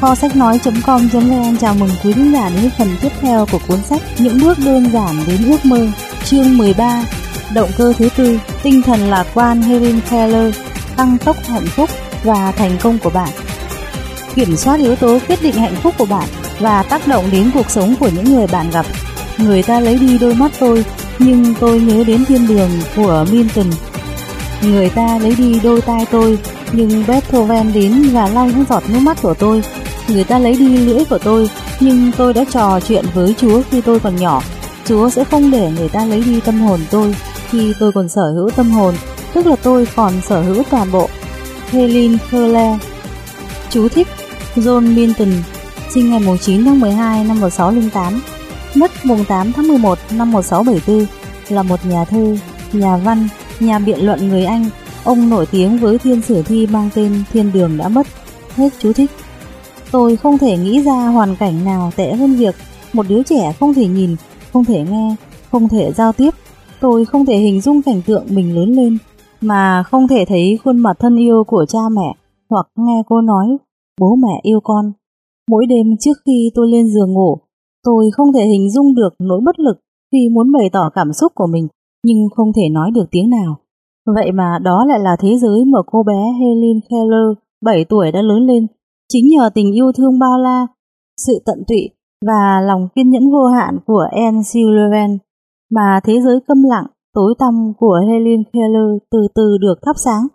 Kho sách nói.com.vn chào mừng quý khán giả đến với phần tiếp theo của cuốn sách Những bước đơn giản đến ước mơ, chương 13, động cơ thứ tư, tinh thần lạc quan Helen Keller, tăng tốc hạnh phúc và thành công của bạn. Kiểm soát yếu tố quyết định hạnh phúc của bạn và tác động đến cuộc sống của những người bạn gặp. Người ta lấy đi đôi mắt tôi, nhưng tôi nhớ đến thiên đường của Milton. Người ta lấy đi đôi tai tôi, nhưng Beethoven đến và lau những giọt nước mắt của tôi. Người ta lấy đi lưỡi của tôi, nhưng tôi đã trò chuyện với Chúa khi tôi còn nhỏ. Chúa sẽ không để người ta lấy đi tâm hồn tôi khi tôi còn sở hữu tâm hồn, tức là tôi còn sở hữu toàn bộ. Helen Keller Chú thích John Milton sinh ngày 9 tháng 12 năm 1608, mất mùng 8 tháng 11 năm 1674, là một nhà thơ, nhà văn, nhà biện luận người Anh. Ông nổi tiếng với thiên sử thi mang tên Thiên Đường đã mất. Hết chú thích. Tôi không thể nghĩ ra hoàn cảnh nào tệ hơn việc một đứa trẻ không thể nhìn, không thể nghe, không thể giao tiếp. Tôi không thể hình dung cảnh tượng mình lớn lên, mà không thể thấy khuôn mặt thân yêu của cha mẹ, hoặc nghe cô nói, bố mẹ yêu con. Mỗi đêm trước khi tôi lên giường ngủ, tôi không thể hình dung được nỗi bất lực khi muốn bày tỏ cảm xúc của mình, nhưng không thể nói được tiếng nào. Vậy mà đó lại là thế giới mà cô bé Helen Keller, 7 tuổi đã lớn lên Chính nhờ tình yêu thương bao la, sự tận tụy và lòng kiên nhẫn vô hạn của Anne Sullivan mà thế giới câm lặng, tối tăm của Helen Keller từ từ được thắp sáng.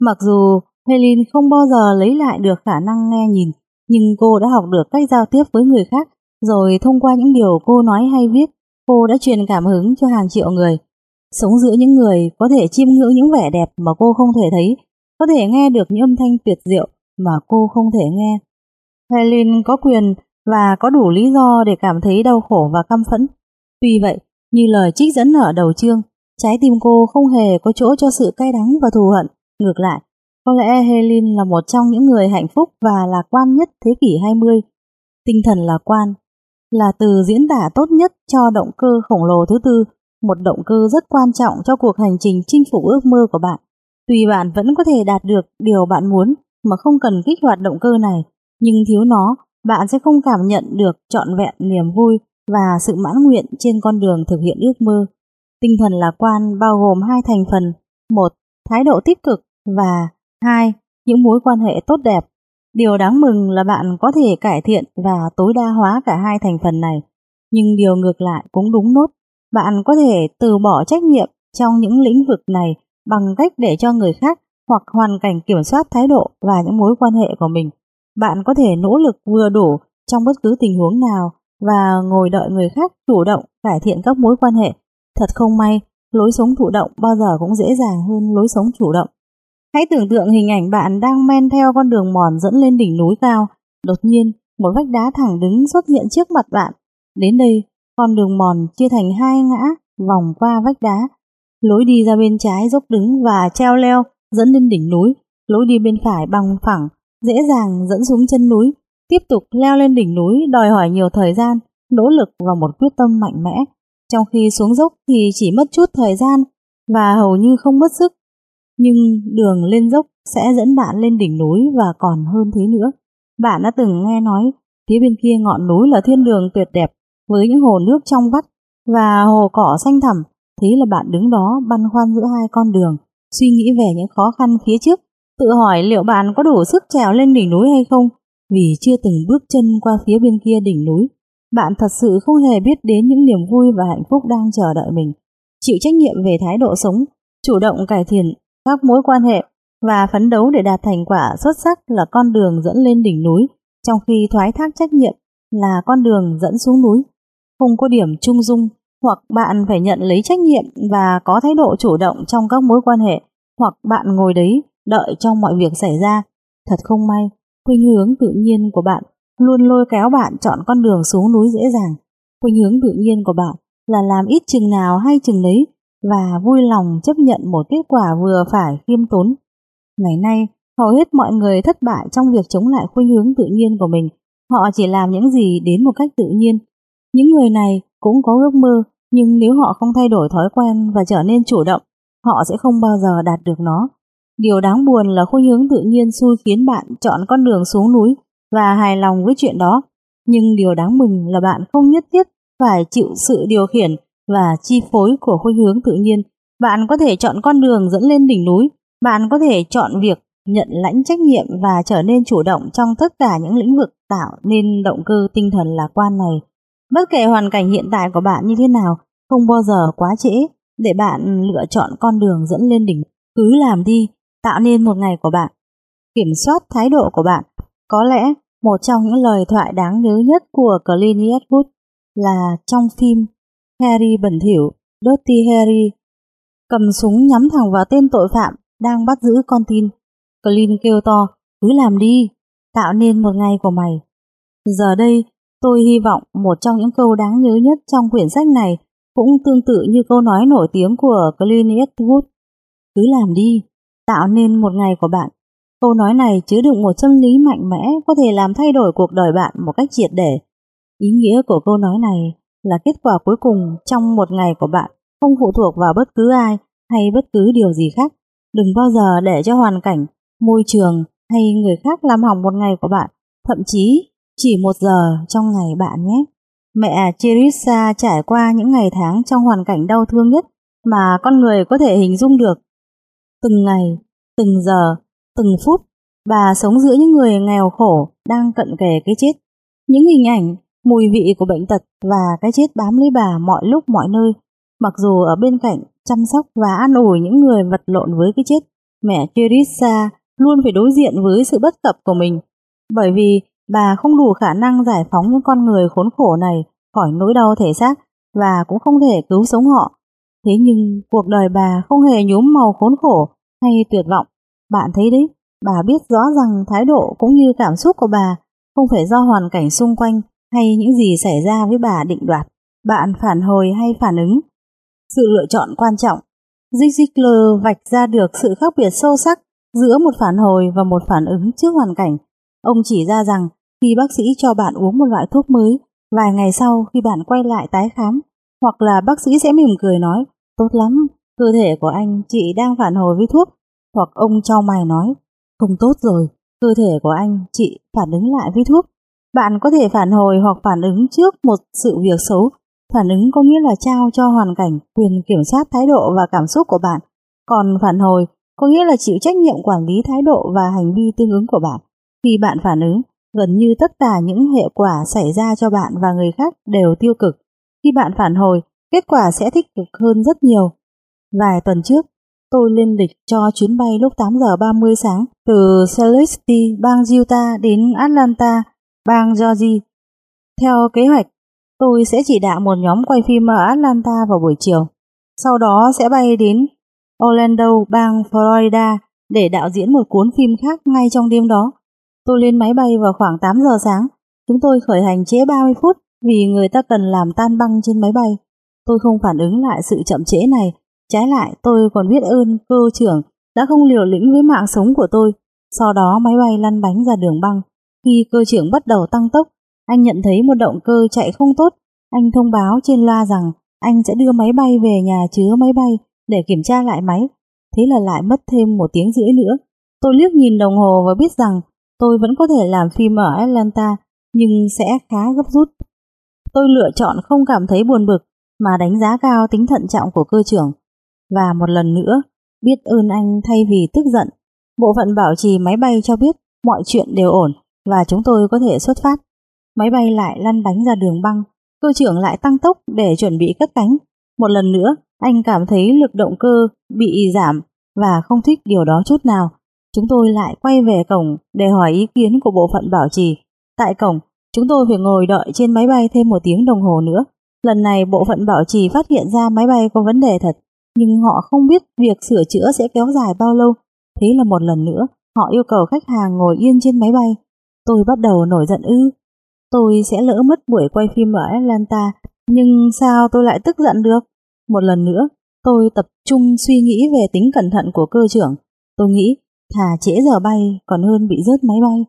Mặc dù Helen không bao giờ lấy lại được khả năng nghe nhìn, nhưng cô đã học được cách giao tiếp với người khác, rồi thông qua những điều cô nói hay viết, cô đã truyền cảm hứng cho hàng triệu người. Sống giữa những người có thể chiêm ngưỡng những vẻ đẹp mà cô không thể thấy, có thể nghe được những âm thanh tuyệt diệu mà cô không thể nghe. Helen có quyền và có đủ lý do để cảm thấy đau khổ và căm phẫn. Tuy vậy, như lời trích dẫn ở đầu chương, trái tim cô không hề có chỗ cho sự cay đắng và thù hận. Ngược lại, có lẽ Helen là một trong những người hạnh phúc và lạc quan nhất thế kỷ 20. Tinh thần lạc quan là từ diễn tả tốt nhất cho động cơ khổng lồ thứ tư, một động cơ rất quan trọng cho cuộc hành trình chinh phục ước mơ của bạn. Tuy bạn vẫn có thể đạt được điều bạn muốn, mà không cần kích hoạt động cơ này, nhưng thiếu nó, bạn sẽ không cảm nhận được trọn vẹn niềm vui và sự mãn nguyện trên con đường thực hiện ước mơ. Tinh thần lạc quan bao gồm hai thành phần, một, thái độ tích cực và hai, những mối quan hệ tốt đẹp. Điều đáng mừng là bạn có thể cải thiện và tối đa hóa cả hai thành phần này, nhưng điều ngược lại cũng đúng nốt. Bạn có thể từ bỏ trách nhiệm trong những lĩnh vực này bằng cách để cho người khác hoặc hoàn cảnh kiểm soát thái độ và những mối quan hệ của mình. Bạn có thể nỗ lực vừa đủ trong bất cứ tình huống nào và ngồi đợi người khác chủ động cải thiện các mối quan hệ. Thật không may, lối sống thụ động bao giờ cũng dễ dàng hơn lối sống chủ động. Hãy tưởng tượng hình ảnh bạn đang men theo con đường mòn dẫn lên đỉnh núi cao. Đột nhiên, một vách đá thẳng đứng xuất hiện trước mặt bạn. Đến đây, con đường mòn chia thành hai ngã, vòng qua vách đá. Lối đi ra bên trái dốc đứng và treo leo dẫn lên đỉnh núi, lối đi bên phải bằng phẳng, dễ dàng dẫn xuống chân núi, tiếp tục leo lên đỉnh núi đòi hỏi nhiều thời gian, nỗ lực và một quyết tâm mạnh mẽ, trong khi xuống dốc thì chỉ mất chút thời gian và hầu như không mất sức. Nhưng đường lên dốc sẽ dẫn bạn lên đỉnh núi và còn hơn thế nữa. Bạn đã từng nghe nói phía bên kia ngọn núi là thiên đường tuyệt đẹp với những hồ nước trong vắt và hồ cỏ xanh thẳm, thế là bạn đứng đó băn khoăn giữa hai con đường suy nghĩ về những khó khăn phía trước, tự hỏi liệu bạn có đủ sức trèo lên đỉnh núi hay không, vì chưa từng bước chân qua phía bên kia đỉnh núi. Bạn thật sự không hề biết đến những niềm vui và hạnh phúc đang chờ đợi mình. Chịu trách nhiệm về thái độ sống, chủ động cải thiện các mối quan hệ và phấn đấu để đạt thành quả xuất sắc là con đường dẫn lên đỉnh núi, trong khi thoái thác trách nhiệm là con đường dẫn xuống núi. Không có điểm trung dung hoặc bạn phải nhận lấy trách nhiệm và có thái độ chủ động trong các mối quan hệ, hoặc bạn ngồi đấy đợi trong mọi việc xảy ra. Thật không may, khuynh hướng tự nhiên của bạn luôn lôi kéo bạn chọn con đường xuống núi dễ dàng. Khuynh hướng tự nhiên của bạn là làm ít chừng nào hay chừng đấy và vui lòng chấp nhận một kết quả vừa phải khiêm tốn. Ngày nay, hầu hết mọi người thất bại trong việc chống lại khuynh hướng tự nhiên của mình. Họ chỉ làm những gì đến một cách tự nhiên. Những người này cũng có ước mơ, nhưng nếu họ không thay đổi thói quen và trở nên chủ động, họ sẽ không bao giờ đạt được nó. Điều đáng buồn là khuynh hướng tự nhiên xui khiến bạn chọn con đường xuống núi và hài lòng với chuyện đó. Nhưng điều đáng mừng là bạn không nhất thiết phải chịu sự điều khiển và chi phối của khuynh hướng tự nhiên. Bạn có thể chọn con đường dẫn lên đỉnh núi, bạn có thể chọn việc nhận lãnh trách nhiệm và trở nên chủ động trong tất cả những lĩnh vực tạo nên động cơ tinh thần lạc quan này. Bất kể hoàn cảnh hiện tại của bạn như thế nào, không bao giờ quá trễ để bạn lựa chọn con đường dẫn lên đỉnh. Cứ làm đi, tạo nên một ngày của bạn. Kiểm soát thái độ của bạn. Có lẽ một trong những lời thoại đáng nhớ nhất của Clint Eastwood là trong phim Harry bẩn thỉu, Dirty Harry, cầm súng nhắm thẳng vào tên tội phạm đang bắt giữ con tin. Clint kêu to, cứ làm đi, tạo nên một ngày của mày. Giờ đây, tôi hy vọng một trong những câu đáng nhớ nhất trong quyển sách này cũng tương tự như câu nói nổi tiếng của Clint Eastwood. Cứ làm đi, tạo nên một ngày của bạn. Câu nói này chứa đựng một chân lý mạnh mẽ có thể làm thay đổi cuộc đời bạn một cách triệt để. Ý nghĩa của câu nói này là kết quả cuối cùng trong một ngày của bạn không phụ thuộc vào bất cứ ai hay bất cứ điều gì khác. Đừng bao giờ để cho hoàn cảnh, môi trường hay người khác làm hỏng một ngày của bạn, thậm chí chỉ một giờ trong ngày bạn nhé. Mẹ Cherissa trải qua những ngày tháng trong hoàn cảnh đau thương nhất mà con người có thể hình dung được. Từng ngày, từng giờ, từng phút, bà sống giữa những người nghèo khổ đang cận kề cái chết. Những hình ảnh, mùi vị của bệnh tật và cái chết bám lấy bà mọi lúc mọi nơi. Mặc dù ở bên cạnh chăm sóc và an ủi những người vật lộn với cái chết, mẹ Teresa luôn phải đối diện với sự bất cập của mình. Bởi vì bà không đủ khả năng giải phóng những con người khốn khổ này khỏi nỗi đau thể xác và cũng không thể cứu sống họ. Thế nhưng cuộc đời bà không hề nhúm màu khốn khổ hay tuyệt vọng. Bạn thấy đấy, bà biết rõ rằng thái độ cũng như cảm xúc của bà không phải do hoàn cảnh xung quanh hay những gì xảy ra với bà định đoạt. Bạn phản hồi hay phản ứng. Sự lựa chọn quan trọng. Zig Ziglar vạch ra được sự khác biệt sâu sắc giữa một phản hồi và một phản ứng trước hoàn cảnh. Ông chỉ ra rằng khi bác sĩ cho bạn uống một loại thuốc mới, vài ngày sau khi bạn quay lại tái khám, hoặc là bác sĩ sẽ mỉm cười nói, tốt lắm, cơ thể của anh chị đang phản hồi với thuốc, hoặc ông trao mày nói, không tốt rồi, cơ thể của anh chị phản ứng lại với thuốc. Bạn có thể phản hồi hoặc phản ứng trước một sự việc xấu. Phản ứng có nghĩa là trao cho hoàn cảnh quyền kiểm soát thái độ và cảm xúc của bạn. Còn phản hồi có nghĩa là chịu trách nhiệm quản lý thái độ và hành vi tương ứng của bạn. Khi bạn phản ứng, gần như tất cả những hệ quả xảy ra cho bạn và người khác đều tiêu cực. Khi bạn phản hồi, kết quả sẽ tích cực hơn rất nhiều. Vài tuần trước, tôi lên lịch cho chuyến bay lúc 8 giờ 30 sáng từ Celesti, bang Utah đến Atlanta, bang Georgia. Theo kế hoạch, tôi sẽ chỉ đạo một nhóm quay phim ở Atlanta vào buổi chiều. Sau đó sẽ bay đến Orlando, bang Florida để đạo diễn một cuốn phim khác ngay trong đêm đó. Tôi lên máy bay vào khoảng 8 giờ sáng. Chúng tôi khởi hành trễ 30 phút vì người ta cần làm tan băng trên máy bay. Tôi không phản ứng lại sự chậm trễ này. Trái lại, tôi còn biết ơn cơ trưởng đã không liều lĩnh với mạng sống của tôi. Sau đó máy bay lăn bánh ra đường băng. Khi cơ trưởng bắt đầu tăng tốc, anh nhận thấy một động cơ chạy không tốt. Anh thông báo trên loa rằng anh sẽ đưa máy bay về nhà chứa máy bay để kiểm tra lại máy. Thế là lại mất thêm một tiếng rưỡi nữa. Tôi liếc nhìn đồng hồ và biết rằng tôi vẫn có thể làm phim ở Atlanta nhưng sẽ khá gấp rút. Tôi lựa chọn không cảm thấy buồn bực mà đánh giá cao tính thận trọng của cơ trưởng. Và một lần nữa, biết ơn anh thay vì tức giận. Bộ phận bảo trì máy bay cho biết mọi chuyện đều ổn và chúng tôi có thể xuất phát. Máy bay lại lăn bánh ra đường băng, cơ trưởng lại tăng tốc để chuẩn bị cất cánh. Một lần nữa, anh cảm thấy lực động cơ bị giảm và không thích điều đó chút nào. Chúng tôi lại quay về cổng để hỏi ý kiến của bộ phận bảo trì. Tại cổng, chúng tôi phải ngồi đợi trên máy bay thêm một tiếng đồng hồ nữa. Lần này bộ phận bảo trì phát hiện ra máy bay có vấn đề thật, nhưng họ không biết việc sửa chữa sẽ kéo dài bao lâu. Thế là một lần nữa, họ yêu cầu khách hàng ngồi yên trên máy bay. Tôi bắt đầu nổi giận ư. Tôi sẽ lỡ mất buổi quay phim ở Atlanta, nhưng sao tôi lại tức giận được? Một lần nữa, tôi tập trung suy nghĩ về tính cẩn thận của cơ trưởng. Tôi nghĩ, thà trễ giờ bay còn hơn bị rớt máy bay.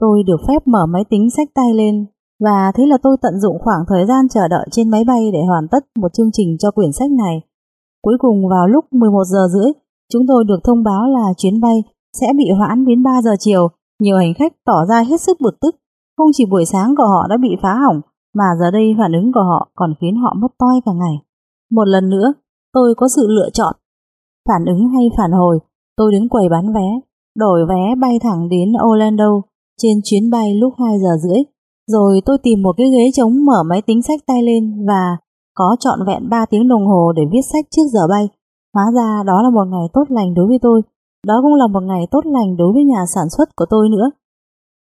Tôi được phép mở máy tính sách tay lên và thế là tôi tận dụng khoảng thời gian chờ đợi trên máy bay để hoàn tất một chương trình cho quyển sách này. Cuối cùng vào lúc 11 giờ rưỡi, chúng tôi được thông báo là chuyến bay sẽ bị hoãn đến 3 giờ chiều Nhiều hành khách tỏ ra hết sức bực tức, không chỉ buổi sáng của họ đã bị phá hỏng, mà giờ đây phản ứng của họ còn khiến họ mất toi cả ngày. Một lần nữa, tôi có sự lựa chọn. Phản ứng hay phản hồi, tôi đến quầy bán vé, đổi vé bay thẳng đến Orlando trên chuyến bay lúc 2 giờ rưỡi. Rồi tôi tìm một cái ghế trống mở máy tính sách tay lên và có trọn vẹn 3 tiếng đồng hồ để viết sách trước giờ bay. Hóa ra đó là một ngày tốt lành đối với tôi. Đó cũng là một ngày tốt lành đối với nhà sản xuất của tôi nữa.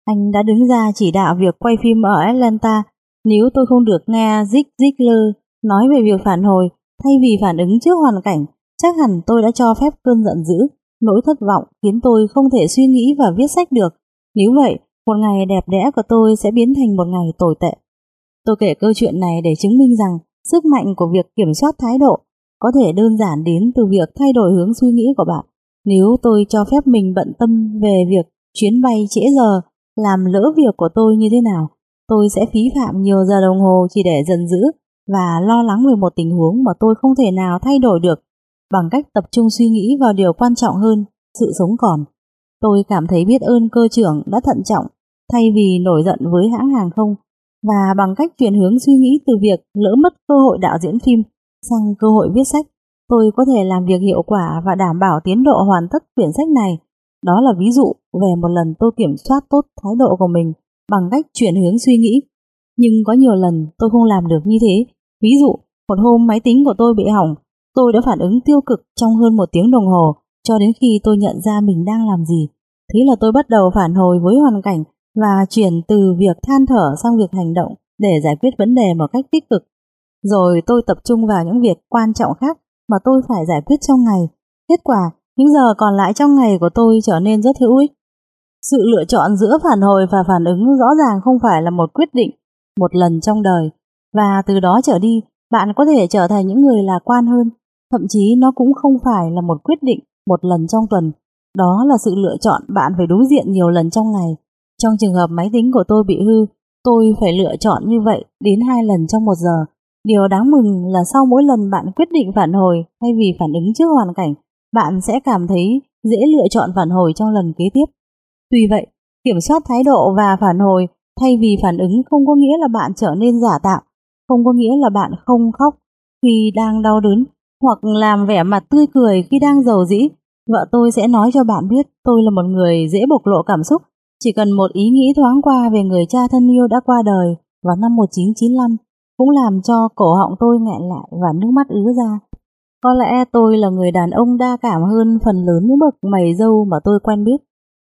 Anh đã đứng ra chỉ đạo việc quay phim ở Atlanta. Nếu tôi không được nghe Zig Ziglar nói về việc phản hồi thay vì phản ứng trước hoàn cảnh, chắc hẳn tôi đã cho phép cơn giận dữ, nỗi thất vọng khiến tôi không thể suy nghĩ và viết sách được. Nếu vậy, một ngày đẹp đẽ của tôi sẽ biến thành một ngày tồi tệ. Tôi kể câu chuyện này để chứng minh rằng sức mạnh của việc kiểm soát thái độ có thể đơn giản đến từ việc thay đổi hướng suy nghĩ của bạn. Nếu tôi cho phép mình bận tâm về việc chuyến bay trễ giờ làm lỡ việc của tôi như thế nào, tôi sẽ phí phạm nhiều giờ đồng hồ chỉ để giận dữ và lo lắng về một tình huống mà tôi không thể nào thay đổi được bằng cách tập trung suy nghĩ vào điều quan trọng hơn, sự sống còn. Tôi cảm thấy biết ơn cơ trưởng đã thận trọng thay vì nổi giận với hãng hàng không và bằng cách chuyển hướng suy nghĩ từ việc lỡ mất cơ hội đạo diễn phim sang cơ hội viết sách, tôi có thể làm việc hiệu quả và đảm bảo tiến độ hoàn tất quyển sách này. Đó là ví dụ về một lần tôi kiểm soát tốt thái độ của mình bằng cách chuyển hướng suy nghĩ. Nhưng có nhiều lần tôi không làm được như thế. Ví dụ, một hôm máy tính của tôi bị hỏng, tôi đã phản ứng tiêu cực trong hơn một tiếng đồng hồ cho đến khi tôi nhận ra mình đang làm gì. Thế là tôi bắt đầu phản hồi với hoàn cảnh và chuyển từ việc than thở sang việc hành động để giải quyết vấn đề một cách tích cực. Rồi tôi tập trung vào những việc quan trọng khác mà tôi phải giải quyết trong ngày. Kết quả, những giờ còn lại trong ngày của tôi trở nên rất hữu ích. Sự lựa chọn giữa phản hồi và phản ứng rõ ràng không phải là một quyết định một lần trong đời và từ đó trở đi bạn có thể trở thành những người lạc quan hơn. Thậm chí nó cũng không phải là một quyết định một lần trong tuần. Đó là sự lựa chọn bạn phải đối diện nhiều lần trong ngày. Trong trường hợp máy tính của tôi bị hư, tôi phải lựa chọn như vậy đến hai lần trong một giờ. Điều đáng mừng là sau mỗi lần bạn quyết định phản hồi thay vì phản ứng trước hoàn cảnh, bạn sẽ cảm thấy dễ lựa chọn phản hồi trong lần kế tiếp. Tuy vậy, kiểm soát thái độ và phản hồi thay vì phản ứng không có nghĩa là bạn trở nên giả tạo, không có nghĩa là bạn không khóc khi đang đau đớn hoặc làm vẻ mặt tươi cười khi đang giàu dĩ. Vợ tôi sẽ nói cho bạn biết tôi là một người dễ bộc lộ cảm xúc chỉ cần một ý nghĩ thoáng qua về người cha thân yêu đã qua đời vào năm 1995 cũng làm cho cổ họng tôi nghẹn lại và nước mắt ứa ra. Có lẽ tôi là người đàn ông đa cảm hơn phần lớn những bậc mày dâu mà tôi quen biết.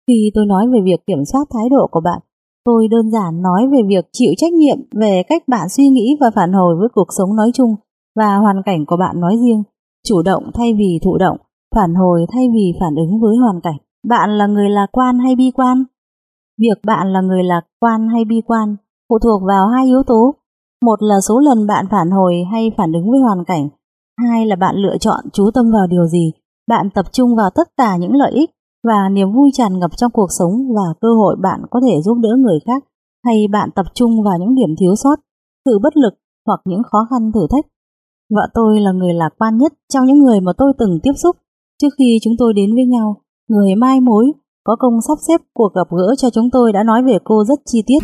Khi tôi nói về việc kiểm soát thái độ của bạn, tôi đơn giản nói về việc chịu trách nhiệm về cách bạn suy nghĩ và phản hồi với cuộc sống nói chung và hoàn cảnh của bạn nói riêng, chủ động thay vì thụ động, phản hồi thay vì phản ứng với hoàn cảnh. Bạn là người lạc quan hay bi quan? Việc bạn là người lạc quan hay bi quan phụ thuộc vào hai yếu tố. Một là số lần bạn phản hồi hay phản ứng với hoàn cảnh. Hai là bạn lựa chọn chú tâm vào điều gì. Bạn tập trung vào tất cả những lợi ích và niềm vui tràn ngập trong cuộc sống và cơ hội bạn có thể giúp đỡ người khác hay bạn tập trung vào những điểm thiếu sót, sự bất lực hoặc những khó khăn thử thách. Vợ tôi là người lạc quan nhất trong những người mà tôi từng tiếp xúc trước khi chúng tôi đến với nhau. Người mai mối có công sắp xếp cuộc gặp gỡ cho chúng tôi đã nói về cô rất chi tiết.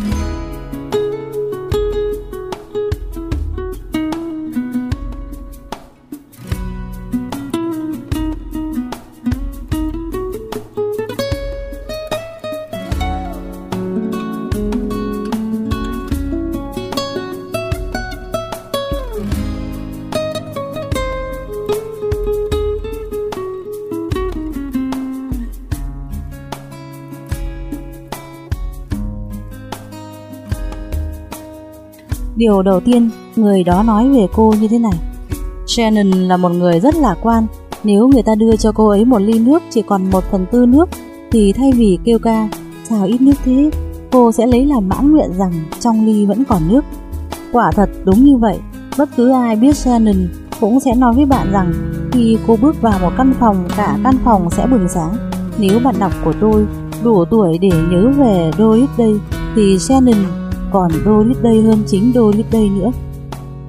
Điều đầu tiên, người đó nói về cô như thế này. Shannon là một người rất lạc quan. Nếu người ta đưa cho cô ấy một ly nước chỉ còn một phần tư nước, thì thay vì kêu ca, sao ít nước thế, cô sẽ lấy làm mãn nguyện rằng trong ly vẫn còn nước. Quả thật đúng như vậy, bất cứ ai biết Shannon cũng sẽ nói với bạn rằng khi cô bước vào một căn phòng, cả căn phòng sẽ bừng sáng. Nếu bạn đọc của tôi đủ tuổi để nhớ về Doris đây, thì Shannon còn Doris Day hơn chính lít Day nữa.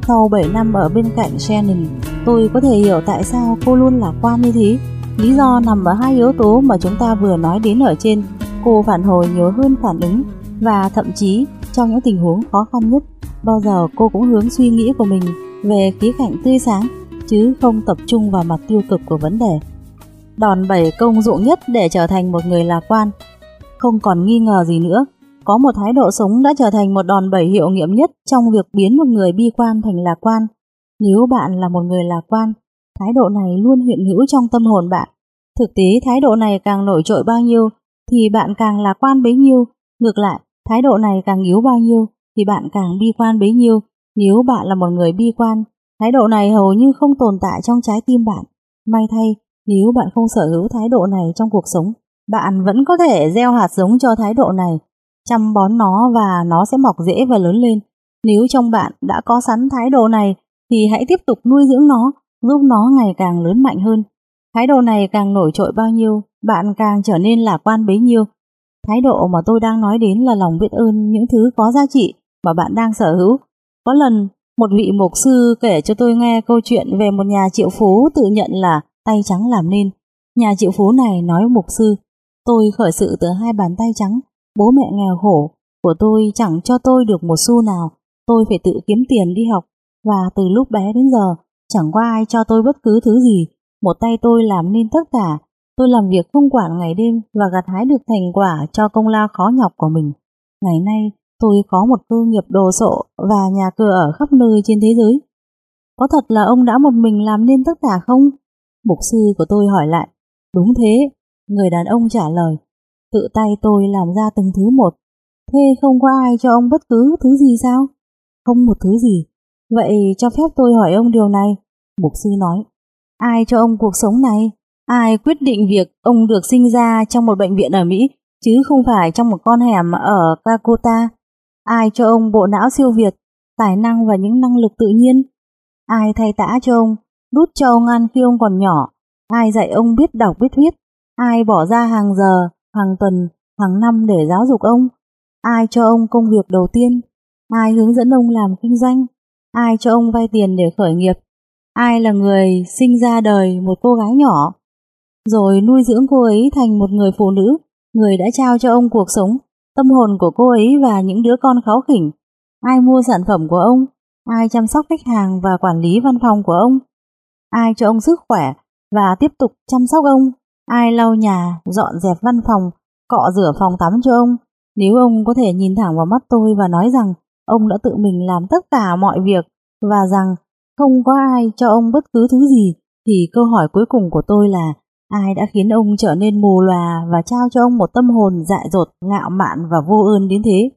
Sau 7 năm ở bên cạnh Shannon, tôi có thể hiểu tại sao cô luôn lạc quan như thế. Lý do nằm ở hai yếu tố mà chúng ta vừa nói đến ở trên. Cô phản hồi nhiều hơn phản ứng và thậm chí trong những tình huống khó khăn nhất, bao giờ cô cũng hướng suy nghĩ của mình về khía cạnh tươi sáng chứ không tập trung vào mặt tiêu cực của vấn đề. Đòn bẩy công dụng nhất để trở thành một người lạc quan. Không còn nghi ngờ gì nữa, có một thái độ sống đã trở thành một đòn bẩy hiệu nghiệm nhất trong việc biến một người bi quan thành lạc quan. Nếu bạn là một người lạc quan, thái độ này luôn hiện hữu trong tâm hồn bạn. Thực tế thái độ này càng nổi trội bao nhiêu thì bạn càng lạc quan bấy nhiêu. Ngược lại, thái độ này càng yếu bao nhiêu thì bạn càng bi quan bấy nhiêu. Nếu bạn là một người bi quan, thái độ này hầu như không tồn tại trong trái tim bạn. May thay, nếu bạn không sở hữu thái độ này trong cuộc sống, bạn vẫn có thể gieo hạt giống cho thái độ này, chăm bón nó và nó sẽ mọc dễ và lớn lên. Nếu trong bạn đã có sẵn thái độ này, thì hãy tiếp tục nuôi dưỡng nó, giúp nó ngày càng lớn mạnh hơn. Thái độ này càng nổi trội bao nhiêu, bạn càng trở nên lạc quan bấy nhiêu. Thái độ mà tôi đang nói đến là lòng biết ơn những thứ có giá trị mà bạn đang sở hữu. Có lần, một vị mục sư kể cho tôi nghe câu chuyện về một nhà triệu phú tự nhận là tay trắng làm nên. Nhà triệu phú này nói mục sư, tôi khởi sự từ hai bàn tay trắng, bố mẹ nghèo khổ, của tôi chẳng cho tôi được một xu nào, tôi phải tự kiếm tiền đi học, và từ lúc bé đến giờ, chẳng có ai cho tôi bất cứ thứ gì, một tay tôi làm nên tất cả, tôi làm việc không quản ngày đêm và gặt hái được thành quả cho công lao khó nhọc của mình. Ngày nay, tôi có một cơ nghiệp đồ sộ và nhà cửa ở khắp nơi trên thế giới. Có thật là ông đã một mình làm nên tất cả không? Mục sư của tôi hỏi lại. Đúng thế, người đàn ông trả lời. Tự tay tôi làm ra từng thứ một. Thế không có ai cho ông bất cứ thứ gì sao? Không một thứ gì. Vậy cho phép tôi hỏi ông điều này. Mục sư nói. Ai cho ông cuộc sống này? Ai quyết định việc ông được sinh ra trong một bệnh viện ở Mỹ chứ không phải trong một con hẻm ở Calcutta? Ai cho ông bộ não siêu việt, tài năng và những năng lực tự nhiên? Ai thay tã cho ông đút cho ông ăn khi ông còn nhỏ, ai dạy ông biết đọc biết viết, ai bỏ ra hàng giờ, hàng tuần, hàng năm để giáo dục ông, ai cho ông công việc đầu tiên, ai hướng dẫn ông làm kinh doanh, ai cho ông vay tiền để khởi nghiệp, ai là người sinh ra đời một cô gái nhỏ, rồi nuôi dưỡng cô ấy thành một người phụ nữ, người đã trao cho ông cuộc sống, tâm hồn của cô ấy và những đứa con kháu khỉnh, ai mua sản phẩm của ông, ai chăm sóc khách hàng và quản lý văn phòng của ông, ai cho ông sức khỏe và tiếp tục chăm sóc ông, ai lau nhà, dọn dẹp văn phòng, cọ rửa phòng tắm cho ông. Nếu ông có thể nhìn thẳng vào mắt tôi và nói rằng ông đã tự mình làm tất cả mọi việc và rằng không có ai cho ông bất cứ thứ gì, thì câu hỏi cuối cùng của tôi là ai đã khiến ông trở nên mù lòa và trao cho ông một tâm hồn dại dột, ngạo mạn và vô ơn đến thế?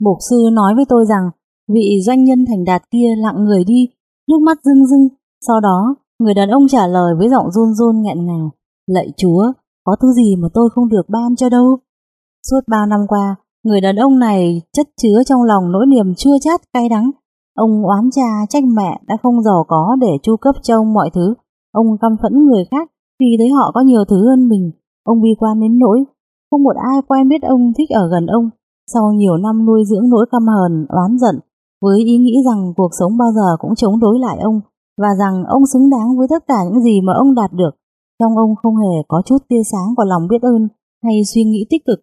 Mục sư nói với tôi rằng vị doanh nhân thành đạt kia lặng người đi, nước mắt rưng rưng, sau đó Người đàn ông trả lời với giọng run run nghẹn ngào. Lạy chúa, có thứ gì mà tôi không được ban cho đâu. Suốt bao năm qua, người đàn ông này chất chứa trong lòng nỗi niềm chua chát cay đắng. Ông oán cha trách mẹ đã không giàu có để chu cấp cho ông mọi thứ. Ông căm phẫn người khác vì thấy họ có nhiều thứ hơn mình. Ông bi quan đến nỗi không một ai quen biết ông thích ở gần ông. Sau nhiều năm nuôi dưỡng nỗi căm hờn, oán giận, với ý nghĩ rằng cuộc sống bao giờ cũng chống đối lại ông, và rằng ông xứng đáng với tất cả những gì mà ông đạt được. Trong ông không hề có chút tia sáng của lòng biết ơn hay suy nghĩ tích cực.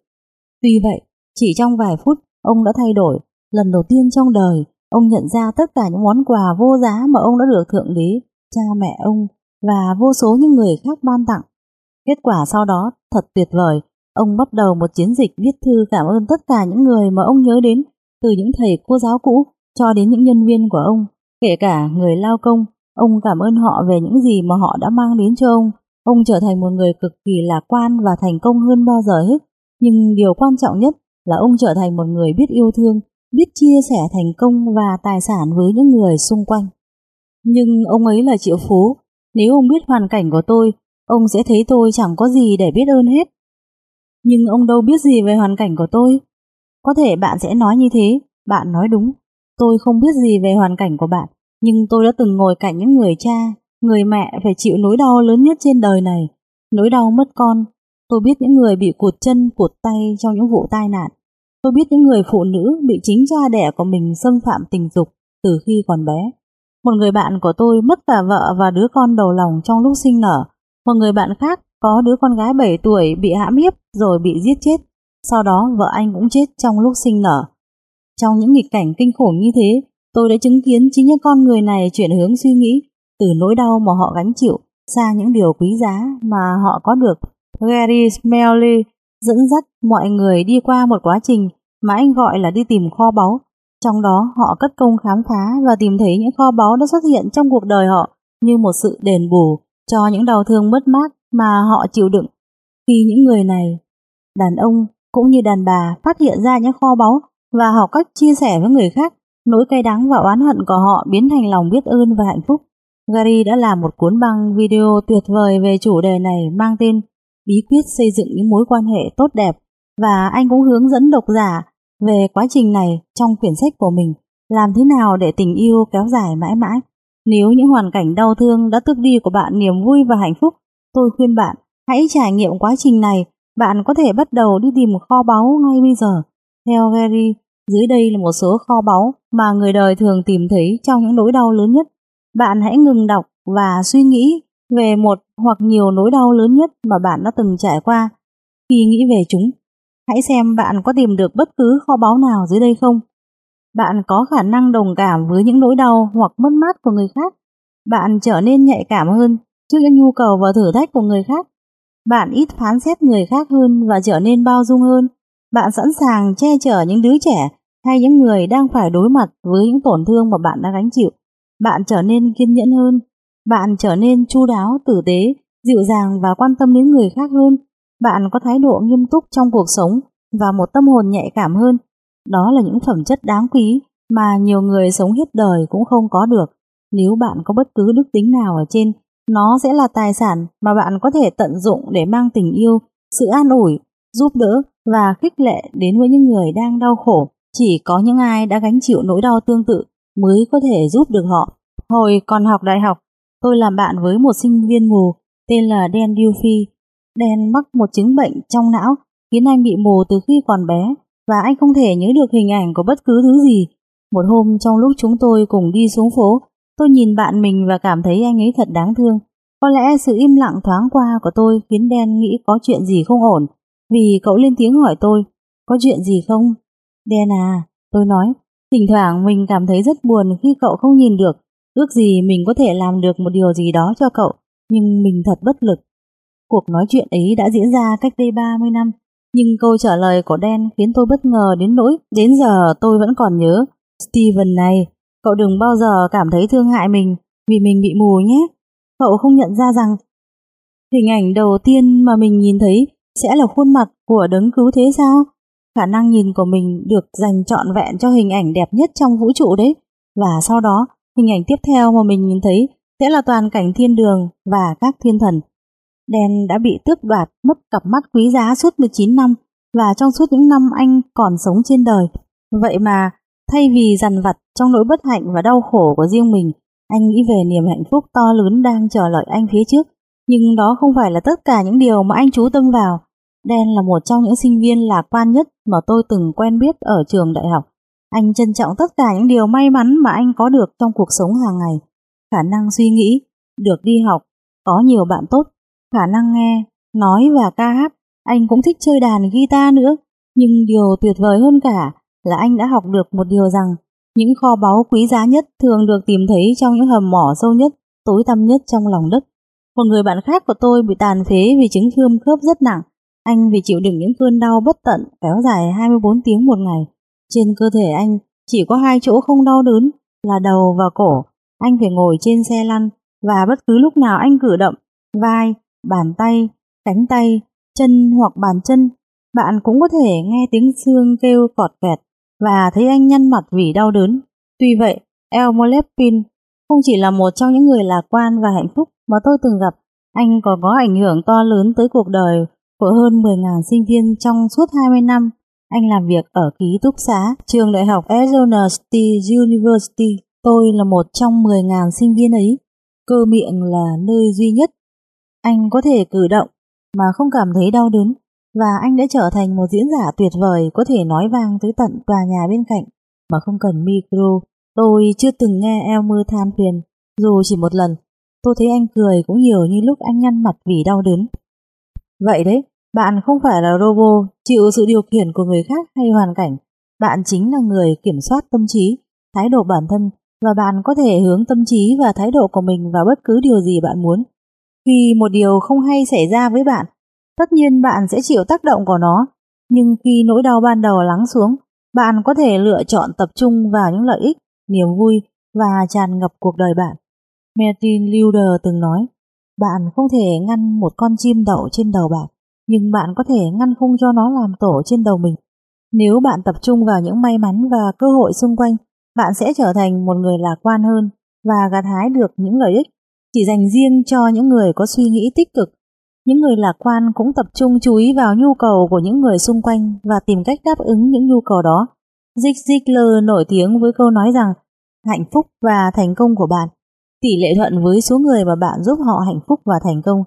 Tuy vậy, chỉ trong vài phút, ông đã thay đổi. Lần đầu tiên trong đời, ông nhận ra tất cả những món quà vô giá mà ông đã được Thượng Đế, cha mẹ ông và vô số những người khác ban tặng. Kết quả sau đó thật tuyệt vời. Ông bắt đầu một chiến dịch viết thư cảm ơn tất cả những người mà ông nhớ đến, từ những thầy cô giáo cũ cho đến những nhân viên của ông, kể cả người lao công Ông cảm ơn họ về những gì mà họ đã mang đến cho ông. Ông trở thành một người cực kỳ lạc quan và thành công hơn bao giờ hết. Nhưng điều quan trọng nhất là ông trở thành một người biết yêu thương, biết chia sẻ thành công và tài sản với những người xung quanh. Nhưng ông ấy là triệu phú. Nếu ông biết hoàn cảnh của tôi, ông sẽ thấy tôi chẳng có gì để biết ơn hết. Nhưng ông đâu biết gì về hoàn cảnh của tôi. Có thể bạn sẽ nói như thế, bạn nói đúng. Tôi không biết gì về hoàn cảnh của bạn, nhưng tôi đã từng ngồi cạnh những người cha, người mẹ phải chịu nỗi đau lớn nhất trên đời này, nỗi đau mất con. Tôi biết những người bị cụt chân, cụt tay trong những vụ tai nạn. Tôi biết những người phụ nữ bị chính cha đẻ của mình xâm phạm tình dục từ khi còn bé. Một người bạn của tôi mất cả vợ và đứa con đầu lòng trong lúc sinh nở. Một người bạn khác có đứa con gái 7 tuổi bị hãm hiếp rồi bị giết chết. Sau đó vợ anh cũng chết trong lúc sinh nở. Trong những nghịch cảnh kinh khủng như thế, tôi đã chứng kiến chính những con người này chuyển hướng suy nghĩ từ nỗi đau mà họ gánh chịu sang những điều quý giá mà họ có được. Gary Smalley dẫn dắt mọi người đi qua một quá trình mà anh gọi là đi tìm kho báu. Trong đó họ cất công khám phá và tìm thấy những kho báu đã xuất hiện trong cuộc đời họ như một sự đền bù cho những đau thương mất mát mà họ chịu đựng. Khi những người này, đàn ông cũng như đàn bà phát hiện ra những kho báu và học cách chia sẻ với người khác, nỗi cay đắng và oán hận của họ biến thành lòng biết ơn và hạnh phúc. Gary đã làm một cuốn băng video tuyệt vời về chủ đề này mang tên Bí quyết xây dựng những mối quan hệ tốt đẹp và anh cũng hướng dẫn độc giả về quá trình này trong quyển sách của mình làm thế nào để tình yêu kéo dài mãi mãi. Nếu những hoàn cảnh đau thương đã tước đi của bạn niềm vui và hạnh phúc, tôi khuyên bạn hãy trải nghiệm quá trình này. Bạn có thể bắt đầu đi tìm kho báu ngay bây giờ. Theo Gary, dưới đây là một số kho báu mà người đời thường tìm thấy trong những nỗi đau lớn nhất. Bạn hãy ngừng đọc và suy nghĩ về một hoặc nhiều nỗi đau lớn nhất mà bạn đã từng trải qua. Khi nghĩ về chúng, hãy xem bạn có tìm được bất cứ kho báu nào dưới đây không. Bạn có khả năng đồng cảm với những nỗi đau hoặc mất mát của người khác. Bạn trở nên nhạy cảm hơn trước những nhu cầu và thử thách của người khác. Bạn ít phán xét người khác hơn và trở nên bao dung hơn. Bạn sẵn sàng che chở những đứa trẻ hay những người đang phải đối mặt với những tổn thương mà bạn đã gánh chịu. Bạn trở nên kiên nhẫn hơn. Bạn trở nên chu đáo, tử tế, dịu dàng và quan tâm đến người khác hơn. Bạn có thái độ nghiêm túc trong cuộc sống và một tâm hồn nhạy cảm hơn. Đó là những phẩm chất đáng quý mà nhiều người sống hết đời cũng không có được. Nếu bạn có bất cứ đức tính nào ở trên, nó sẽ là tài sản mà bạn có thể tận dụng để mang tình yêu, sự an ủi, giúp đỡ và khích lệ đến với những người đang đau khổ. Chỉ có những ai đã gánh chịu nỗi đau tương tự mới có thể giúp được họ. Hồi còn học đại học, tôi làm bạn với một sinh viên mù tên là Dan Duffy. Dan mắc một chứng bệnh trong não khiến anh bị mù từ khi còn bé và anh không thể nhớ được hình ảnh của bất cứ thứ gì. Một hôm trong lúc chúng tôi cùng đi xuống phố, tôi nhìn bạn mình và cảm thấy anh ấy thật đáng thương. Có lẽ sự im lặng thoáng qua của tôi khiến Dan nghĩ có chuyện gì không ổn, vì cậu lên tiếng hỏi tôi, có chuyện gì không? Dan à, tôi nói, thỉnh thoảng mình cảm thấy rất buồn khi cậu không nhìn được, ước gì mình có thể làm được một điều gì đó cho cậu, nhưng mình thật bất lực. Cuộc nói chuyện ấy đã diễn ra cách đây 30 năm, nhưng câu trả lời của Dan khiến tôi bất ngờ đến nỗi đến giờ tôi vẫn còn nhớ. Steven này, cậu đừng bao giờ cảm thấy thương hại mình vì mình bị mù nhé. Cậu không nhận ra rằng hình ảnh đầu tiên mà mình nhìn thấy sẽ là khuôn mặt của đấng cứu thế sao? Khả năng nhìn của mình được dành trọn vẹn cho hình ảnh đẹp nhất trong vũ trụ đấy. Và sau đó, hình ảnh tiếp theo mà mình nhìn thấy sẽ là toàn cảnh thiên đường và các thiên thần. Đen đã bị tước đoạt mất cặp mắt quý giá suốt 19 năm và trong suốt những năm anh còn sống trên đời. Vậy mà, thay vì dằn vặt trong nỗi bất hạnh và đau khổ của riêng mình, anh nghĩ về niềm hạnh phúc to lớn đang chờ đợi anh phía trước. Nhưng đó không phải là tất cả những điều mà anh chú tâm vào. Đen là một trong những sinh viên lạc quan nhất mà tôi từng quen biết ở trường đại học. Anh trân trọng tất cả những điều may mắn mà anh có được trong cuộc sống hàng ngày. Khả năng suy nghĩ, được đi học, có nhiều bạn tốt, khả năng nghe, nói và ca hát. Anh cũng thích chơi đàn guitar nữa. Nhưng điều tuyệt vời hơn cả là anh đã học được một điều rằng những kho báu quý giá nhất thường được tìm thấy trong những hầm mỏ sâu nhất, tối tăm nhất trong lòng đất. Một người bạn khác của tôi bị tàn phế vì chứng thương khớp rất nặng. Anh vì chịu đựng những cơn đau bất tận kéo dài 24 tiếng một ngày. Trên cơ thể anh chỉ có hai chỗ không đau đớn là đầu và cổ. Anh phải ngồi trên xe lăn và bất cứ lúc nào anh cử động, vai, bàn tay, cánh tay, chân hoặc bàn chân, bạn cũng có thể nghe tiếng xương kêu cọt kẹt và thấy anh nhăn mặt vì đau đớn. Tuy vậy, El Molepin không chỉ là một trong những người lạc quan và hạnh phúc mà tôi từng gặp, anh còn có ảnh hưởng to lớn tới cuộc đời của hơn 10.000 sinh viên trong suốt 20 năm. Anh làm việc ở ký túc xá trường đại học Arizona State University. Tôi là một trong 10.000 sinh viên ấy. Cơ miệng là nơi duy nhất. Anh có thể cử động mà không cảm thấy đau đớn và anh đã trở thành một diễn giả tuyệt vời có thể nói vang tới tận tòa nhà bên cạnh mà không cần micro. Tôi chưa từng nghe Elmer than phiền, dù chỉ một lần. Tôi thấy anh cười cũng nhiều như lúc anh nhăn mặt vì đau đớn. Vậy đấy, Bạn không phải là robot chịu sự điều khiển của người khác hay hoàn cảnh. Bạn chính là người kiểm soát tâm trí, thái độ bản thân và bạn có thể hướng tâm trí và thái độ của mình vào bất cứ điều gì bạn muốn. Khi một điều không hay xảy ra với bạn, tất nhiên bạn sẽ chịu tác động của nó, nhưng khi nỗi đau ban đầu lắng xuống, bạn có thể lựa chọn tập trung vào những lợi ích, niềm vui và tràn ngập cuộc đời bạn. Martin Luther từng nói, bạn không thể ngăn một con chim đậu trên đầu bạn, nhưng bạn có thể ngăn không cho nó làm tổ trên đầu mình. Nếu bạn tập trung vào những may mắn và cơ hội xung quanh, bạn sẽ trở thành một người lạc quan hơn và gặt hái được những lợi ích chỉ dành riêng cho những người có suy nghĩ tích cực. Những người lạc quan cũng tập trung chú ý vào nhu cầu của những người xung quanh và tìm cách đáp ứng những nhu cầu đó. Zig Ziglar nổi tiếng với câu nói rằng hạnh phúc và thành công của bạn tỷ lệ thuận với số người mà bạn giúp họ hạnh phúc và thành công.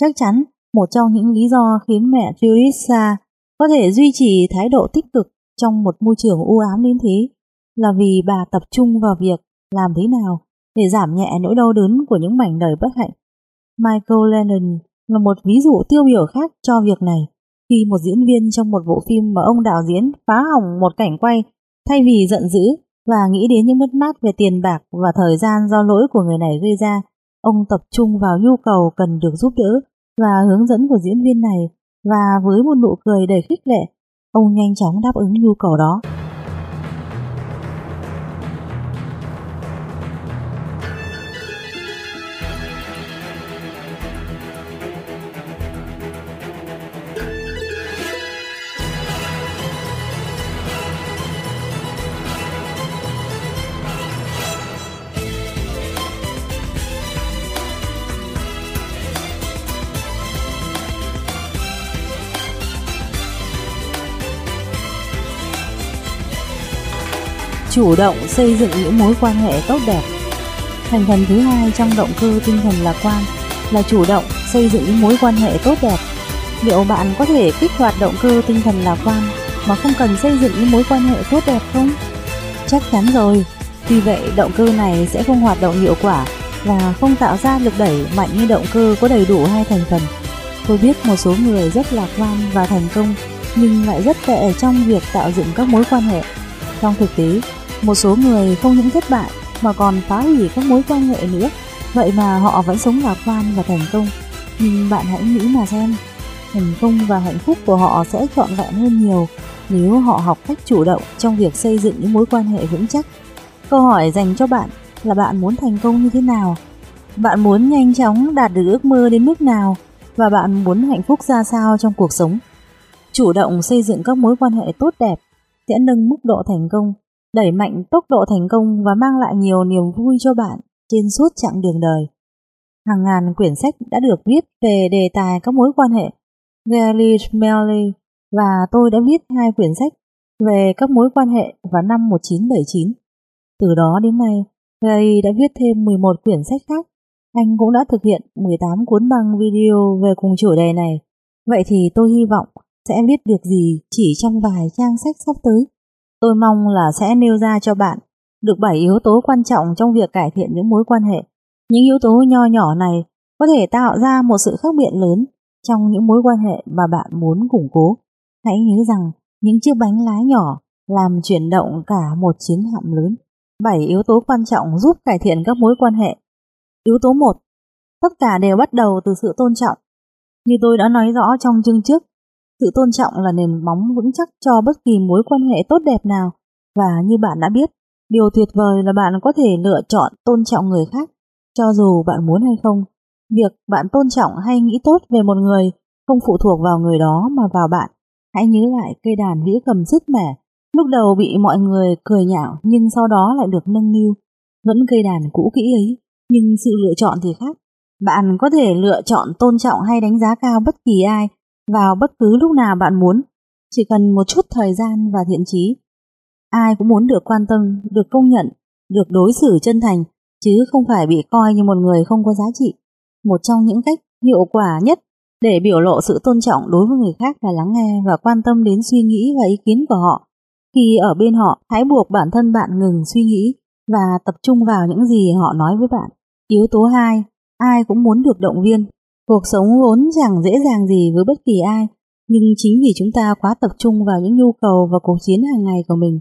Chắc chắn một trong những lý do khiến mẹ Teresa có thể duy trì thái độ tích cực trong một môi trường u ám đến thế là vì bà tập trung vào việc làm thế nào để giảm nhẹ nỗi đau đớn của những mảnh đời bất hạnh. Michael Lennon là một ví dụ tiêu biểu khác cho việc này. Khi một diễn viên trong một bộ phim mà ông đạo diễn phá hỏng một cảnh quay, thay vì giận dữ và nghĩ đến những mất mát về tiền bạc và thời gian do lỗi của người này gây ra, ông tập trung vào nhu cầu cần được giúp đỡ và hướng dẫn của diễn viên này và với một nụ cười đầy khích lệ, ông nhanh chóng đáp ứng nhu cầu đó. Chủ động xây dựng những mối quan hệ tốt đẹp. Thành phần thứ hai trong động cơ tinh thần lạc quan là chủ động xây dựng những mối quan hệ tốt đẹp. Liệu bạn có thể kích hoạt động cơ tinh thần lạc quan mà không cần xây dựng những mối quan hệ tốt đẹp không? Chắc chắn rồi. Vì vậy động cơ này sẽ không hoạt động hiệu quả và không tạo ra lực đẩy mạnh như động cơ có đầy đủ hai thành phần. Tôi biết một số người rất lạc quan và thành công nhưng lại rất tệ trong việc tạo dựng các mối quan hệ. Trong thực tế, một số người không những thất bại mà còn phá hủy các mối quan hệ nữa. Vậy mà họ vẫn sống lạc quan và thành công. Nhưng bạn hãy nghĩ mà xem, thành công và hạnh phúc của họ sẽ trọn vẹn hơn nhiều nếu họ học cách chủ động trong việc xây dựng những mối quan hệ vững chắc. Câu hỏi dành cho bạn là bạn muốn thành công như thế nào? Bạn muốn nhanh chóng đạt được ước mơ đến mức nào? Và bạn muốn hạnh phúc ra sao trong cuộc sống? Chủ động xây dựng các mối quan hệ tốt đẹp sẽ nâng mức độ thành công đẩy mạnh tốc độ thành công và mang lại nhiều niềm vui cho bạn trên suốt chặng đường đời. Hàng ngàn quyển sách đã được viết về đề tài các mối quan hệ. Gary Smalley và tôi đã viết hai quyển sách về các mối quan hệ vào năm 1979. Từ đó đến nay, Gary đã viết thêm 11 quyển sách khác. Anh cũng đã thực hiện 18 cuốn băng video về cùng chủ đề này. Vậy thì tôi hy vọng sẽ viết được gì chỉ trong vài trang sách sắp tới. Tôi mong là sẽ nêu ra cho bạn được 7 yếu tố quan trọng trong việc cải thiện những mối quan hệ. Những yếu tố nho nhỏ này có thể tạo ra một sự khác biệt lớn trong những mối quan hệ mà bạn muốn củng cố. Hãy nhớ rằng những chiếc bánh lái nhỏ làm chuyển động cả một chiến hạm lớn. 7 yếu tố quan trọng giúp cải thiện các mối quan hệ. Yếu tố 1. Tất cả đều bắt đầu từ sự tôn trọng. Như tôi đã nói rõ trong chương trước, sự tôn trọng là nền móng vững chắc cho bất kỳ mối quan hệ tốt đẹp nào. Và như bạn đã biết, điều tuyệt vời là bạn có thể lựa chọn tôn trọng người khác, cho dù bạn muốn hay không. Việc bạn tôn trọng hay nghĩ tốt về một người không phụ thuộc vào người đó mà vào bạn. Hãy nhớ lại cây đàn vĩ cầm rứt mẻ, lúc đầu bị mọi người cười nhạo nhưng sau đó lại được nâng niu. Vẫn cây đàn cũ kỹ ấy, nhưng sự lựa chọn thì khác. Bạn có thể lựa chọn tôn trọng hay đánh giá cao bất kỳ ai vào bất cứ lúc nào bạn muốn, chỉ cần một chút thời gian và thiện trí. Ai cũng muốn được quan tâm, được công nhận, được đối xử chân thành, chứ không phải bị coi như một người không có giá trị. Một trong những cách hiệu quả nhất để biểu lộ sự tôn trọng đối với người khác là lắng nghe và quan tâm đến suy nghĩ và ý kiến của họ. Khi ở bên họ, hãy buộc bản thân bạn ngừng suy nghĩ và tập trung vào những gì họ nói với bạn. Yếu tố 2. Ai cũng muốn được động viên. Cuộc sống vốn chẳng dễ dàng gì với bất kỳ ai, Nhưng chính vì chúng ta quá tập trung vào những nhu cầu và cuộc chiến hàng ngày của mình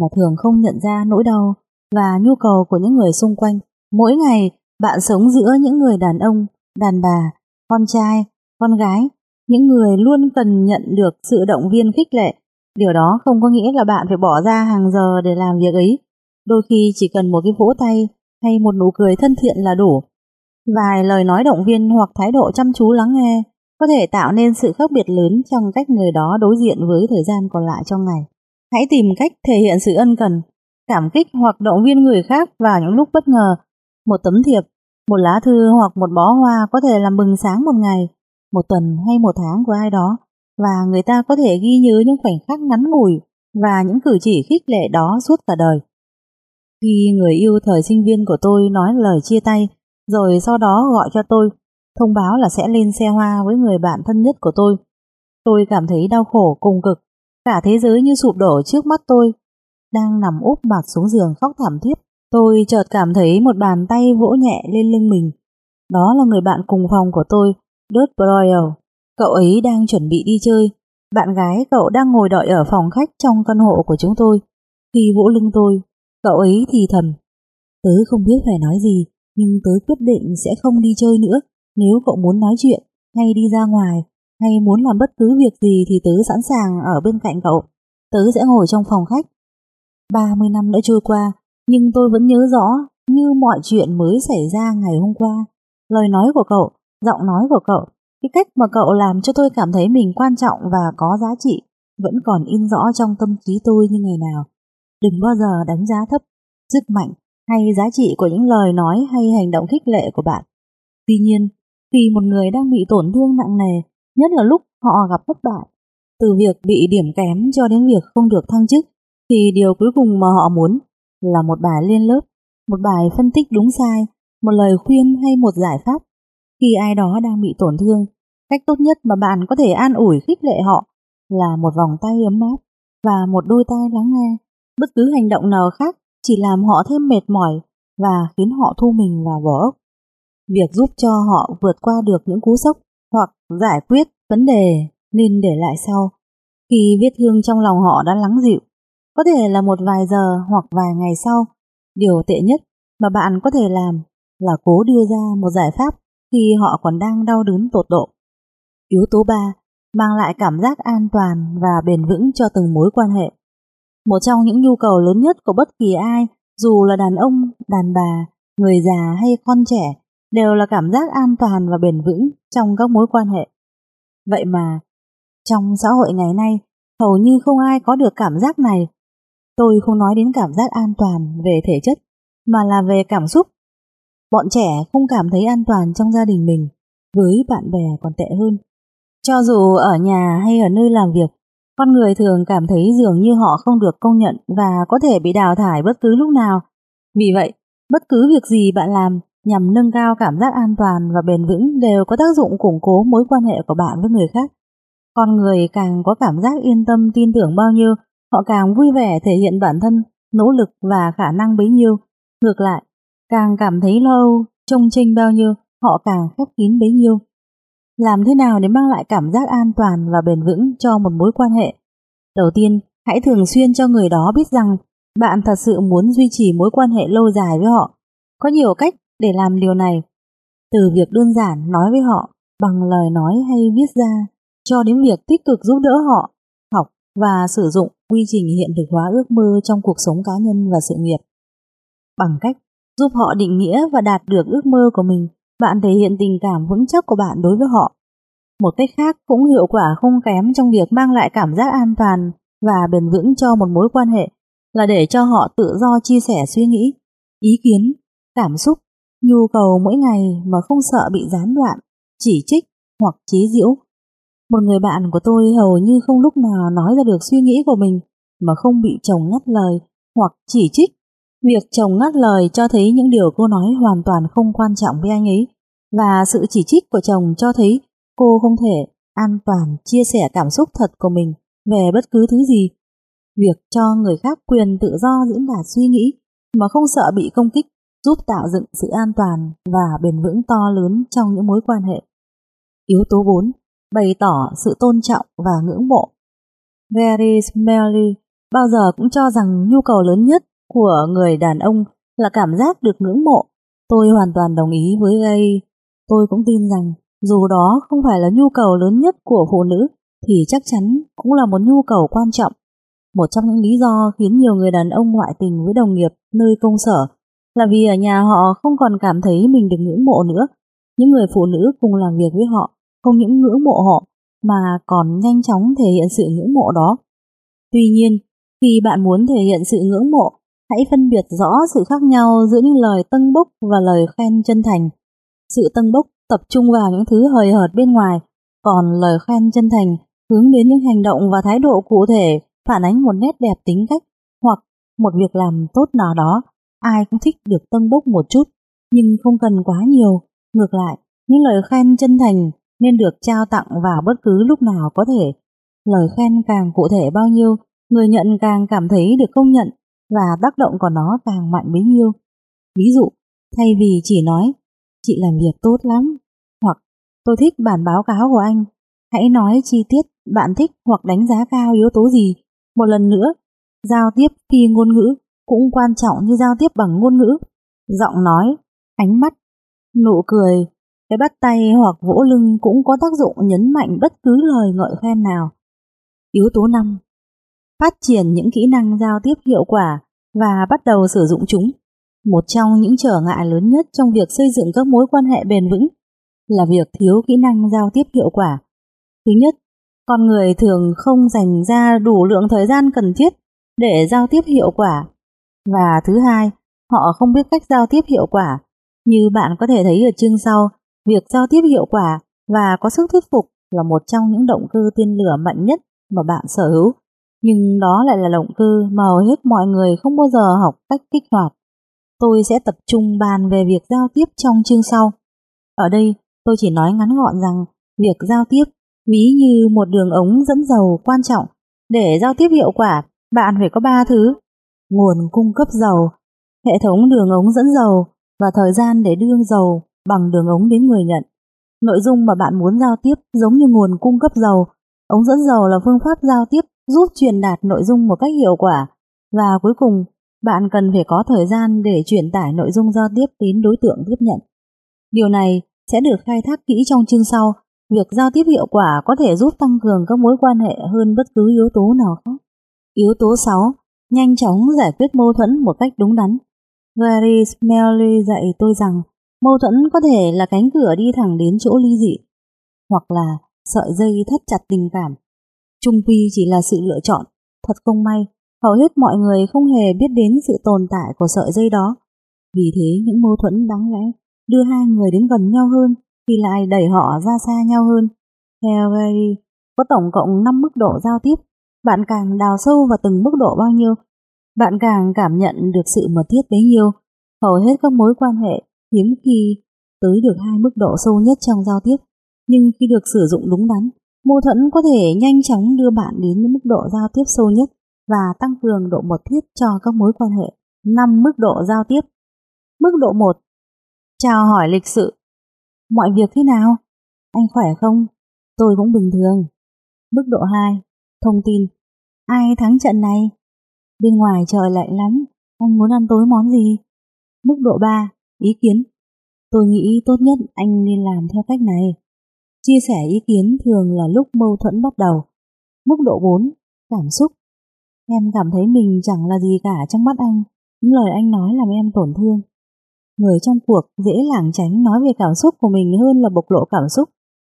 mà thường không nhận ra nỗi đau và nhu cầu của những người xung quanh. Mỗi ngày, bạn sống giữa những người đàn ông, đàn bà, con trai, con gái, những người luôn cần nhận được sự động viên khích lệ. Điều đó không có nghĩa là bạn phải bỏ ra hàng giờ để làm việc ấy. Đôi khi chỉ cần một cái vỗ tay hay một nụ cười thân thiện là đủ. Vài lời nói động viên hoặc thái độ chăm chú lắng nghe có thể tạo nên sự khác biệt lớn trong cách người đó đối diện với thời gian còn lại trong ngày. Hãy tìm cách thể hiện sự ân cần, cảm kích hoặc động viên người khác vào những lúc bất ngờ. Một tấm thiệp, một lá thư hoặc một bó hoa có thể làm bừng sáng một ngày, một tuần hay một tháng của ai đó và người ta có thể ghi nhớ những khoảnh khắc ngắn ngủi và những cử chỉ khích lệ đó suốt cả đời. Khi người yêu thời sinh viên của tôi nói lời chia tay, rồi sau đó gọi cho tôi, thông báo là sẽ lên xe hoa với người bạn thân nhất của tôi. Tôi cảm thấy đau khổ cùng cực, cả thế giới như sụp đổ trước mắt tôi. Đang nằm úp mặt xuống giường khóc thảm thiết, tôi chợt cảm thấy một bàn tay vỗ nhẹ lên lưng mình. Đó là người bạn cùng phòng của tôi, Dot Broyle. Cậu ấy đang chuẩn bị đi chơi. Bạn gái cậu đang ngồi đợi ở phòng khách trong căn hộ của chúng tôi. Khi vỗ lưng tôi, Cậu ấy thì thầm, tớ không biết phải nói gì, nhưng tớ quyết định sẽ không đi chơi nữa. Nếu cậu muốn nói chuyện, hay đi ra ngoài, hay muốn làm bất cứ việc gì thì tớ sẵn sàng ở bên cạnh cậu. Tớ sẽ ngồi trong phòng khách. 30 năm đã trôi qua, nhưng tôi vẫn nhớ rõ như mọi chuyện mới xảy ra ngày hôm qua. Lời nói của cậu, giọng nói của cậu, cái cách mà cậu làm cho tôi cảm thấy mình quan trọng và có giá trị vẫn còn in rõ trong tâm trí tôi như ngày nào. Đừng bao giờ đánh giá thấp sức mạnh hay giá trị của những lời nói hay hành động khích lệ của bạn. Tuy nhiên, khi một người đang bị tổn thương nặng nề, nhất là lúc họ gặp thất bại, từ việc bị điểm kém cho đến việc không được thăng chức, thì điều cuối cùng mà họ muốn là một bài liên lớp, một bài phân tích đúng sai, một lời khuyên hay một giải pháp. Khi ai đó đang bị tổn thương, cách tốt nhất mà bạn có thể an ủi khích lệ họ là một vòng tay ấm áp và một đôi tai lắng nghe. Bất cứ hành động nào khác chỉ làm họ thêm mệt mỏi và khiến họ thu mình vào vỏ ốc. Việc giúp cho họ vượt qua được những cú sốc hoặc giải quyết vấn đề nên để lại sau. Khi vết thương trong lòng họ đã lắng dịu, có thể là một vài giờ hoặc vài ngày sau, điều tệ nhất mà bạn có thể làm là cố đưa ra một giải pháp khi họ còn đang đau đớn tột độ. Yếu tố 3 mang lại cảm giác an toàn và bền vững cho từng mối quan hệ. Một trong những nhu cầu lớn nhất của bất kỳ ai, dù là đàn ông, đàn bà, người già hay con trẻ, đều là cảm giác an toàn và bền vững trong các mối quan hệ. Vậy mà, trong xã hội ngày nay, hầu như không ai có được cảm giác này. Tôi không nói đến cảm giác an toàn về thể chất, mà là về cảm xúc. Bọn trẻ không cảm thấy an toàn trong gia đình mình, với bạn bè còn tệ hơn. Cho dù ở nhà hay ở nơi làm việc, con người thường cảm thấy dường như họ không được công nhận và có thể bị đào thải bất cứ lúc nào. Vì vậy, bất cứ việc gì bạn làm nhằm nâng cao cảm giác an toàn và bền vững đều có tác dụng củng cố mối quan hệ của bạn với người khác. Con người càng có cảm giác yên tâm tin tưởng bao nhiêu, họ càng vui vẻ thể hiện bản thân, nỗ lực và khả năng bấy nhiêu. Ngược lại, càng cảm thấy lâu, trông tranh bao nhiêu, họ càng khép kín bấy nhiêu. Làm thế nào để mang lại cảm giác an toàn và bền vững cho một mối quan hệ? Đầu tiên, hãy thường xuyên cho người đó biết rằng bạn thật sự muốn duy trì mối quan hệ lâu dài với họ. Có nhiều cách để làm điều này. Từ việc đơn giản nói với họ bằng lời nói hay viết ra, cho đến việc tích cực giúp đỡ họ, học và sử dụng quy trình hiện thực hóa ước mơ trong cuộc sống cá nhân và sự nghiệp. Bằng cách giúp họ định nghĩa và đạt được ước mơ của mình bạn thể hiện tình cảm vững chắc của bạn đối với họ. Một cách khác cũng hiệu quả không kém trong việc mang lại cảm giác an toàn và bền vững cho một mối quan hệ là để cho họ tự do chia sẻ suy nghĩ, ý kiến, cảm xúc, nhu cầu mỗi ngày mà không sợ bị gián đoạn, chỉ trích hoặc chế giễu. Một người bạn của tôi hầu như không lúc nào nói ra được suy nghĩ của mình mà không bị chồng ngắt lời hoặc chỉ trích Việc chồng ngắt lời cho thấy những điều cô nói hoàn toàn không quan trọng với anh ấy, và sự chỉ trích của chồng cho thấy cô không thể an toàn chia sẻ cảm xúc thật của mình về bất cứ thứ gì. Việc cho người khác quyền tự do diễn đạt suy nghĩ mà không sợ bị công kích giúp tạo dựng sự an toàn và bền vững to lớn trong những mối quan hệ. Yếu tố 4. bày tỏ sự tôn trọng và ngưỡng mộ. Very Smelly bao giờ cũng cho rằng nhu cầu lớn nhất của người đàn ông là cảm giác được ngưỡng mộ. Tôi hoàn toàn đồng ý với Gay. Tôi cũng tin rằng dù đó không phải là nhu cầu lớn nhất của phụ nữ thì chắc chắn cũng là một nhu cầu quan trọng. Một trong những lý do khiến nhiều người đàn ông ngoại tình với đồng nghiệp nơi công sở là vì ở nhà họ không còn cảm thấy mình được ngưỡng mộ nữa. Những người phụ nữ cùng làm việc với họ không những ngưỡng mộ họ mà còn nhanh chóng thể hiện sự ngưỡng mộ đó. Tuy nhiên, khi bạn muốn thể hiện sự ngưỡng mộ, hãy phân biệt rõ sự khác nhau giữa những lời tân bốc và lời khen chân thành. Sự tân bốc tập trung vào những thứ hời hợt bên ngoài, còn lời khen chân thành hướng đến những hành động và thái độ cụ thể phản ánh một nét đẹp tính cách hoặc một việc làm tốt nào đó. Ai cũng thích được tân bốc một chút, nhưng không cần quá nhiều. Ngược lại, những lời khen chân thành nên được trao tặng vào bất cứ lúc nào có thể. Lời khen càng cụ thể bao nhiêu, người nhận càng cảm thấy được công nhận và tác động của nó càng mạnh bấy nhiêu. Ví dụ, thay vì chỉ nói, chị làm việc tốt lắm, hoặc tôi thích bản báo cáo của anh, hãy nói chi tiết bạn thích hoặc đánh giá cao yếu tố gì. Một lần nữa, giao tiếp khi ngôn ngữ cũng quan trọng như giao tiếp bằng ngôn ngữ. Giọng nói, ánh mắt, nụ cười, cái bắt tay hoặc vỗ lưng cũng có tác dụng nhấn mạnh bất cứ lời ngợi khen nào. Yếu tố 5. Phát triển những kỹ năng giao tiếp hiệu quả và bắt đầu sử dụng chúng. Một trong những trở ngại lớn nhất trong việc xây dựng các mối quan hệ bền vững là việc thiếu kỹ năng giao tiếp hiệu quả. Thứ nhất, con người thường không dành ra đủ lượng thời gian cần thiết để giao tiếp hiệu quả. Và thứ hai, họ không biết cách giao tiếp hiệu quả. Như bạn có thể thấy ở chương sau, việc giao tiếp hiệu quả và có sức thuyết phục là một trong những động cơ tiên lửa mạnh nhất mà bạn sở hữu. Nhưng đó lại là động cơ mà hầu hết mọi người không bao giờ học cách kích hoạt. Tôi sẽ tập trung bàn về việc giao tiếp trong chương sau. Ở đây, tôi chỉ nói ngắn gọn rằng việc giao tiếp ví như một đường ống dẫn dầu quan trọng. Để giao tiếp hiệu quả, bạn phải có 3 thứ. Nguồn cung cấp dầu, hệ thống đường ống dẫn dầu và thời gian để đưa dầu bằng đường ống đến người nhận. Nội dung mà bạn muốn giao tiếp giống như nguồn cung cấp dầu. Ống dẫn dầu là phương pháp giao tiếp giúp truyền đạt nội dung một cách hiệu quả. Và cuối cùng, bạn cần phải có thời gian để truyền tải nội dung giao tiếp đến đối tượng tiếp nhận. Điều này sẽ được khai thác kỹ trong chương sau. Việc giao tiếp hiệu quả có thể giúp tăng cường các mối quan hệ hơn bất cứ yếu tố nào khác. Yếu tố 6. Nhanh chóng giải quyết mâu thuẫn một cách đúng đắn. Gary Smelly dạy tôi rằng mâu thuẫn có thể là cánh cửa đi thẳng đến chỗ ly dị, hoặc là sợi dây thắt chặt tình cảm. Trung quy chỉ là sự lựa chọn, thật không may, hầu hết mọi người không hề biết đến sự tồn tại của sợi dây đó. Vì thế những mâu thuẫn đáng lẽ đưa hai người đến gần nhau hơn thì lại đẩy họ ra xa nhau hơn. Theo Gary, có tổng cộng 5 mức độ giao tiếp. Bạn càng đào sâu vào từng mức độ bao nhiêu, bạn càng cảm nhận được sự mật thiết bấy nhiêu. Hầu hết các mối quan hệ hiếm khi tới được hai mức độ sâu nhất trong giao tiếp. Nhưng khi được sử dụng đúng đắn, mâu thuẫn có thể nhanh chóng đưa bạn đến những mức độ giao tiếp sâu nhất và tăng cường độ mật thiết cho các mối quan hệ. 5 mức độ giao tiếp Mức độ 1 Chào hỏi lịch sự Mọi việc thế nào? Anh khỏe không? Tôi cũng bình thường. Mức độ 2 Thông tin Ai thắng trận này? Bên ngoài trời lạnh lắm, anh muốn ăn tối món gì? Mức độ 3 Ý kiến Tôi nghĩ tốt nhất anh nên làm theo cách này. Chia sẻ ý kiến thường là lúc mâu thuẫn bắt đầu. Mức độ 4 Cảm xúc Em cảm thấy mình chẳng là gì cả trong mắt anh. Những lời anh nói làm em tổn thương. Người trong cuộc dễ lảng tránh nói về cảm xúc của mình hơn là bộc lộ cảm xúc,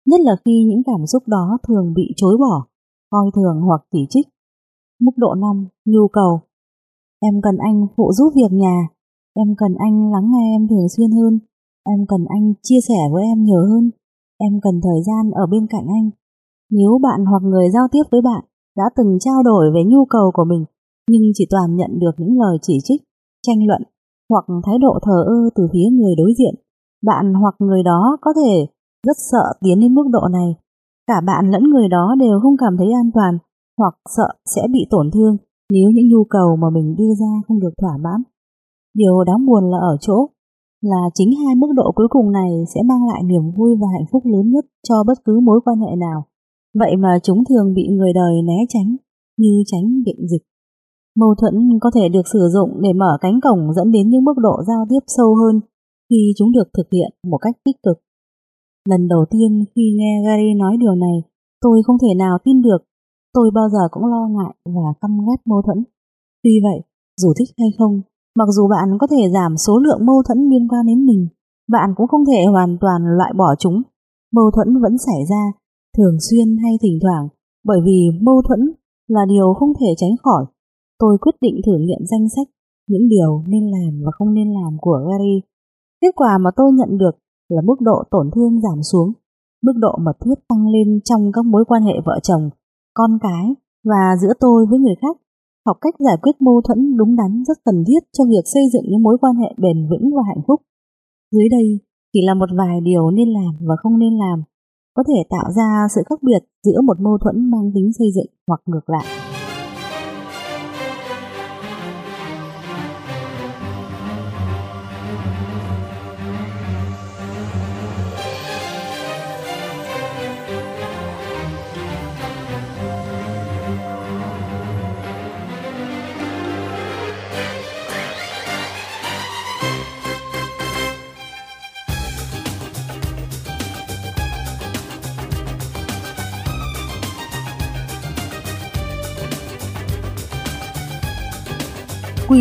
nhất là khi những cảm xúc đó thường bị chối bỏ, coi thường hoặc chỉ trích. Mức độ 5. Nhu cầu Em cần anh phụ giúp việc nhà, em cần anh lắng nghe em thường xuyên hơn, em cần anh chia sẻ với em nhiều hơn, em cần thời gian ở bên cạnh anh. Nếu bạn hoặc người giao tiếp với bạn đã từng trao đổi về nhu cầu của mình nhưng chỉ toàn nhận được những lời chỉ trích, tranh luận hoặc thái độ thờ ơ từ phía người đối diện, bạn hoặc người đó có thể rất sợ tiến đến mức độ này. Cả bạn lẫn người đó đều không cảm thấy an toàn hoặc sợ sẽ bị tổn thương nếu những nhu cầu mà mình đưa ra không được thỏa mãn. Điều đáng buồn là ở chỗ, là chính hai mức độ cuối cùng này sẽ mang lại niềm vui và hạnh phúc lớn nhất cho bất cứ mối quan hệ nào. Vậy mà chúng thường bị người đời né tránh, như tránh bệnh dịch. Mâu thuẫn có thể được sử dụng để mở cánh cổng dẫn đến những mức độ giao tiếp sâu hơn khi chúng được thực hiện một cách tích cực. Lần đầu tiên khi nghe Gary nói điều này, tôi không thể nào tin được. Tôi bao giờ cũng lo ngại và căm ghét mâu thuẫn. Tuy vậy, dù thích hay không, mặc dù bạn có thể giảm số lượng mâu thuẫn liên quan đến mình, bạn cũng không thể hoàn toàn loại bỏ chúng. Mâu thuẫn vẫn xảy ra, thường xuyên hay thỉnh thoảng, bởi vì mâu thuẫn là điều không thể tránh khỏi. Tôi quyết định thử nghiệm danh sách những điều nên làm và không nên làm của Gary. Kết quả mà tôi nhận được là mức độ tổn thương giảm xuống, mức độ mật thiết tăng lên trong các mối quan hệ vợ chồng, con cái và giữa tôi với người khác. Học cách giải quyết mâu thuẫn đúng đắn rất cần thiết cho việc xây dựng những mối quan hệ bền vững và hạnh phúc. Dưới đây chỉ là một vài điều nên làm và không nên làm, có thể tạo ra sự khác biệt giữa một mâu thuẫn mang tính xây dựng hoặc ngược lại.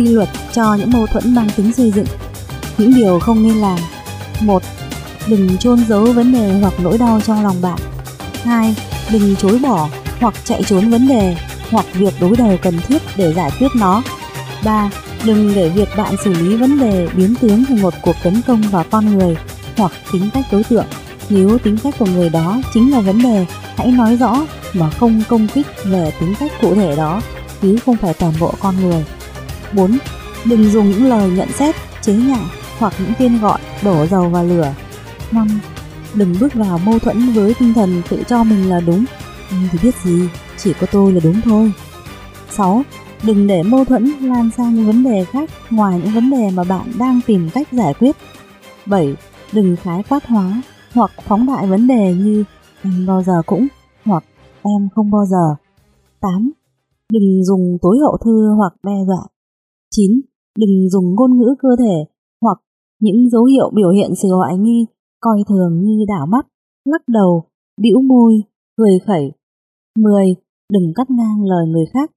Quy luật cho những mâu thuẫn mang tính xây dựng. Những điều không nên làm. một Đừng chôn giấu vấn đề hoặc nỗi đau trong lòng bạn. 2. Đừng chối bỏ hoặc chạy trốn vấn đề hoặc việc đối đầu cần thiết để giải quyết nó. 3. Đừng để việc bạn xử lý vấn đề biến tướng thành một cuộc tấn công vào con người hoặc tính cách đối tượng. Nếu tính cách của người đó chính là vấn đề, hãy nói rõ mà không công kích về tính cách cụ thể đó, chứ không phải toàn bộ con người. 4. Đừng dùng những lời nhận xét, chế nhạo hoặc những tên gọi đổ dầu vào lửa. 5. Đừng bước vào mâu thuẫn với tinh thần tự cho mình là đúng. Nhưng thì biết gì, chỉ có tôi là đúng thôi. 6. Đừng để mâu thuẫn lan sang những vấn đề khác ngoài những vấn đề mà bạn đang tìm cách giải quyết. 7. Đừng khái quát hóa hoặc phóng đại vấn đề như anh bao giờ cũng hoặc em không bao giờ. 8. Đừng dùng tối hậu thư hoặc đe dọa 9. Đừng dùng ngôn ngữ cơ thể hoặc những dấu hiệu biểu hiện sự hoài nghi, coi thường như đảo mắt, lắc đầu, bĩu môi, cười khẩy. 10. Đừng cắt ngang lời người khác.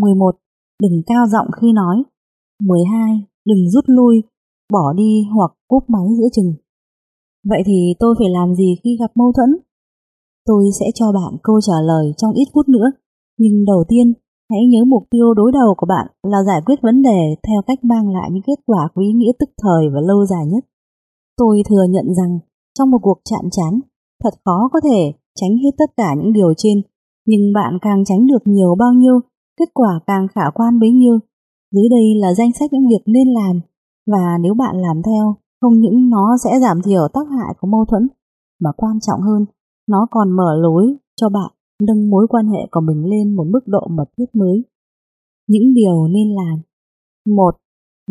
11. Đừng cao giọng khi nói. 12. Đừng rút lui, bỏ đi hoặc cúp máy giữa chừng. Vậy thì tôi phải làm gì khi gặp mâu thuẫn? Tôi sẽ cho bạn câu trả lời trong ít phút nữa. Nhưng đầu tiên, Hãy nhớ mục tiêu đối đầu của bạn là giải quyết vấn đề theo cách mang lại những kết quả có ý nghĩa tức thời và lâu dài nhất. Tôi thừa nhận rằng trong một cuộc chạm chán, thật khó có thể tránh hết tất cả những điều trên, nhưng bạn càng tránh được nhiều bao nhiêu, kết quả càng khả quan bấy nhiêu. Dưới đây là danh sách những việc nên làm, và nếu bạn làm theo, không những nó sẽ giảm thiểu tác hại của mâu thuẫn, mà quan trọng hơn, nó còn mở lối cho bạn nâng mối quan hệ của mình lên một mức độ mật thiết mới. Những điều nên làm một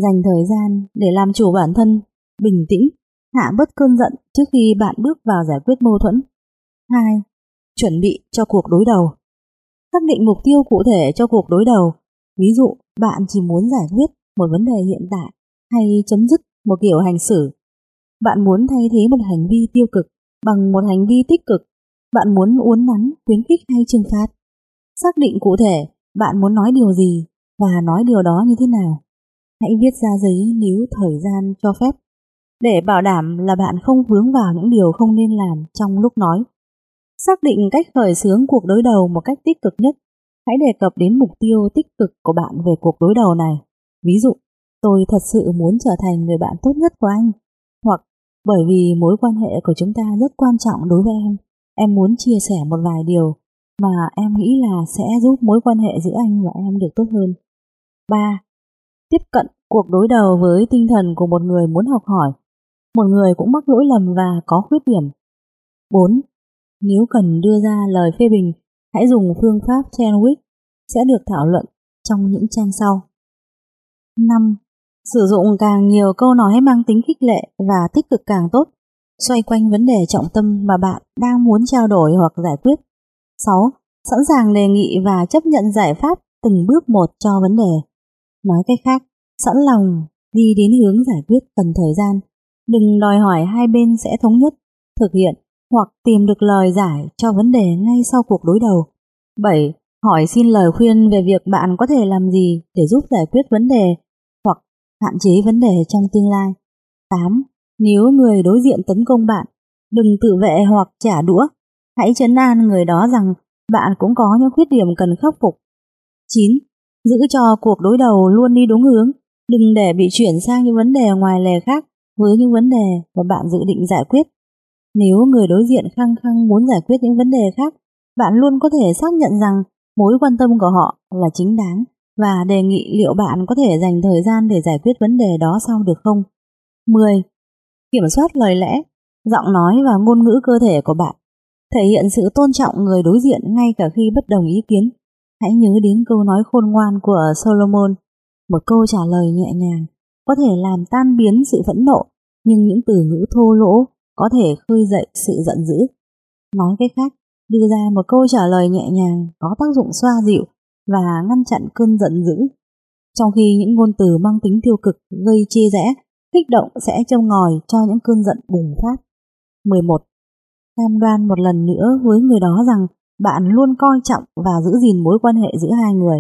Dành thời gian để làm chủ bản thân, bình tĩnh, hạ bớt cơn giận trước khi bạn bước vào giải quyết mâu thuẫn. 2. Chuẩn bị cho cuộc đối đầu Xác định mục tiêu cụ thể cho cuộc đối đầu. Ví dụ, bạn chỉ muốn giải quyết một vấn đề hiện tại hay chấm dứt một kiểu hành xử. Bạn muốn thay thế một hành vi tiêu cực bằng một hành vi tích cực bạn muốn uốn nắn, khuyến khích hay trừng phạt? Xác định cụ thể bạn muốn nói điều gì và nói điều đó như thế nào. Hãy viết ra giấy nếu thời gian cho phép để bảo đảm là bạn không vướng vào những điều không nên làm trong lúc nói. Xác định cách khởi xướng cuộc đối đầu một cách tích cực nhất. Hãy đề cập đến mục tiêu tích cực của bạn về cuộc đối đầu này. Ví dụ, tôi thật sự muốn trở thành người bạn tốt nhất của anh. Hoặc bởi vì mối quan hệ của chúng ta rất quan trọng đối với em. Em muốn chia sẻ một vài điều mà em nghĩ là sẽ giúp mối quan hệ giữa anh và em được tốt hơn. 3. Tiếp cận cuộc đối đầu với tinh thần của một người muốn học hỏi. Một người cũng mắc lỗi lầm và có khuyết điểm. 4. Nếu cần đưa ra lời phê bình, hãy dùng phương pháp Chenwick sẽ được thảo luận trong những trang sau. 5. Sử dụng càng nhiều câu nói mang tính khích lệ và tích cực càng tốt, xoay quanh vấn đề trọng tâm mà bạn đang muốn trao đổi hoặc giải quyết. 6. Sẵn sàng đề nghị và chấp nhận giải pháp từng bước một cho vấn đề. Nói cách khác, sẵn lòng đi đến hướng giải quyết cần thời gian. Đừng đòi hỏi hai bên sẽ thống nhất, thực hiện hoặc tìm được lời giải cho vấn đề ngay sau cuộc đối đầu. 7. Hỏi xin lời khuyên về việc bạn có thể làm gì để giúp giải quyết vấn đề hoặc hạn chế vấn đề trong tương lai. 8. Nếu người đối diện tấn công bạn, đừng tự vệ hoặc trả đũa. Hãy chấn an người đó rằng bạn cũng có những khuyết điểm cần khắc phục. 9. Giữ cho cuộc đối đầu luôn đi đúng hướng, đừng để bị chuyển sang những vấn đề ngoài lề khác với những vấn đề mà bạn dự định giải quyết. Nếu người đối diện khăng khăng muốn giải quyết những vấn đề khác, bạn luôn có thể xác nhận rằng mối quan tâm của họ là chính đáng và đề nghị liệu bạn có thể dành thời gian để giải quyết vấn đề đó sau được không. 10. Kiểm soát lời lẽ, giọng nói và ngôn ngữ cơ thể của bạn. Thể hiện sự tôn trọng người đối diện ngay cả khi bất đồng ý kiến. Hãy nhớ đến câu nói khôn ngoan của Solomon. Một câu trả lời nhẹ nhàng có thể làm tan biến sự phẫn nộ, nhưng những từ ngữ thô lỗ có thể khơi dậy sự giận dữ. Nói cách khác, đưa ra một câu trả lời nhẹ nhàng có tác dụng xoa dịu và ngăn chặn cơn giận dữ. Trong khi những ngôn từ mang tính tiêu cực gây chia rẽ, kích động sẽ châm ngòi cho những cơn giận bùng phát. 11. Cam đoan một lần nữa với người đó rằng bạn luôn coi trọng và giữ gìn mối quan hệ giữa hai người.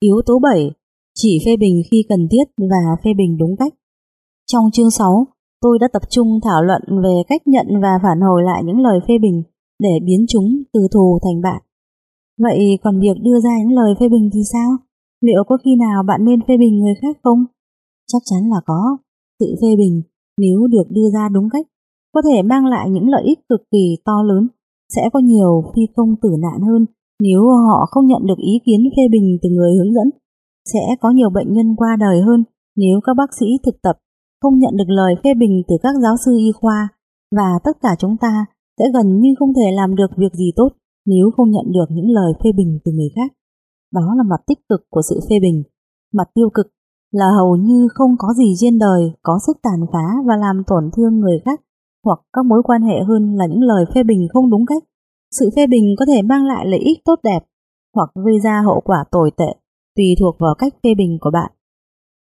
Yếu tố 7. Chỉ phê bình khi cần thiết và phê bình đúng cách. Trong chương 6, tôi đã tập trung thảo luận về cách nhận và phản hồi lại những lời phê bình để biến chúng từ thù thành bạn. Vậy còn việc đưa ra những lời phê bình thì sao? Liệu có khi nào bạn nên phê bình người khác không? Chắc chắn là có. Sự phê bình, nếu được đưa ra đúng cách, có thể mang lại những lợi ích cực kỳ to lớn. Sẽ có nhiều phi công tử nạn hơn nếu họ không nhận được ý kiến phê bình từ người hướng dẫn. Sẽ có nhiều bệnh nhân qua đời hơn nếu các bác sĩ thực tập không nhận được lời phê bình từ các giáo sư y khoa và tất cả chúng ta sẽ gần như không thể làm được việc gì tốt nếu không nhận được những lời phê bình từ người khác. Đó là mặt tích cực của sự phê bình. Mặt tiêu cực là hầu như không có gì trên đời có sức tàn phá và làm tổn thương người khác hoặc các mối quan hệ hơn là những lời phê bình không đúng cách. Sự phê bình có thể mang lại lợi ích tốt đẹp hoặc gây ra hậu quả tồi tệ tùy thuộc vào cách phê bình của bạn.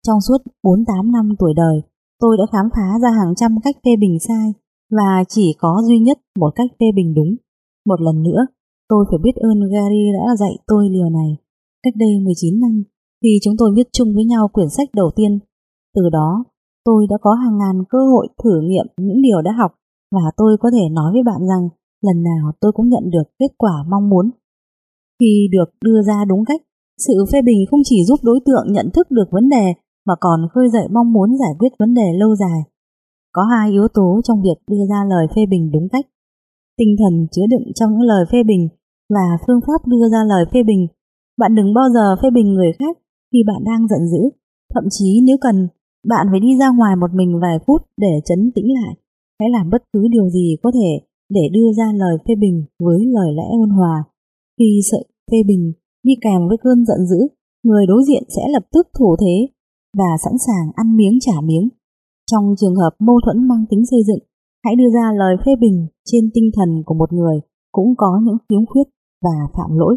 Trong suốt 48 năm tuổi đời, tôi đã khám phá ra hàng trăm cách phê bình sai và chỉ có duy nhất một cách phê bình đúng. Một lần nữa, tôi phải biết ơn Gary đã dạy tôi điều này. Cách đây 19 năm, khi chúng tôi viết chung với nhau quyển sách đầu tiên, từ đó tôi đã có hàng ngàn cơ hội thử nghiệm những điều đã học và tôi có thể nói với bạn rằng lần nào tôi cũng nhận được kết quả mong muốn. Khi được đưa ra đúng cách, sự phê bình không chỉ giúp đối tượng nhận thức được vấn đề mà còn khơi dậy mong muốn giải quyết vấn đề lâu dài. Có hai yếu tố trong việc đưa ra lời phê bình đúng cách. Tinh thần chứa đựng trong những lời phê bình và phương pháp đưa ra lời phê bình. Bạn đừng bao giờ phê bình người khác khi bạn đang giận dữ. Thậm chí nếu cần, bạn phải đi ra ngoài một mình vài phút để chấn tĩnh lại. Hãy làm bất cứ điều gì có thể để đưa ra lời phê bình với lời lẽ ôn hòa. Khi sự phê bình đi kèm với cơn giận dữ, người đối diện sẽ lập tức thủ thế và sẵn sàng ăn miếng trả miếng. Trong trường hợp mâu thuẫn mang tính xây dựng, hãy đưa ra lời phê bình trên tinh thần của một người cũng có những khiếm khuyết và phạm lỗi.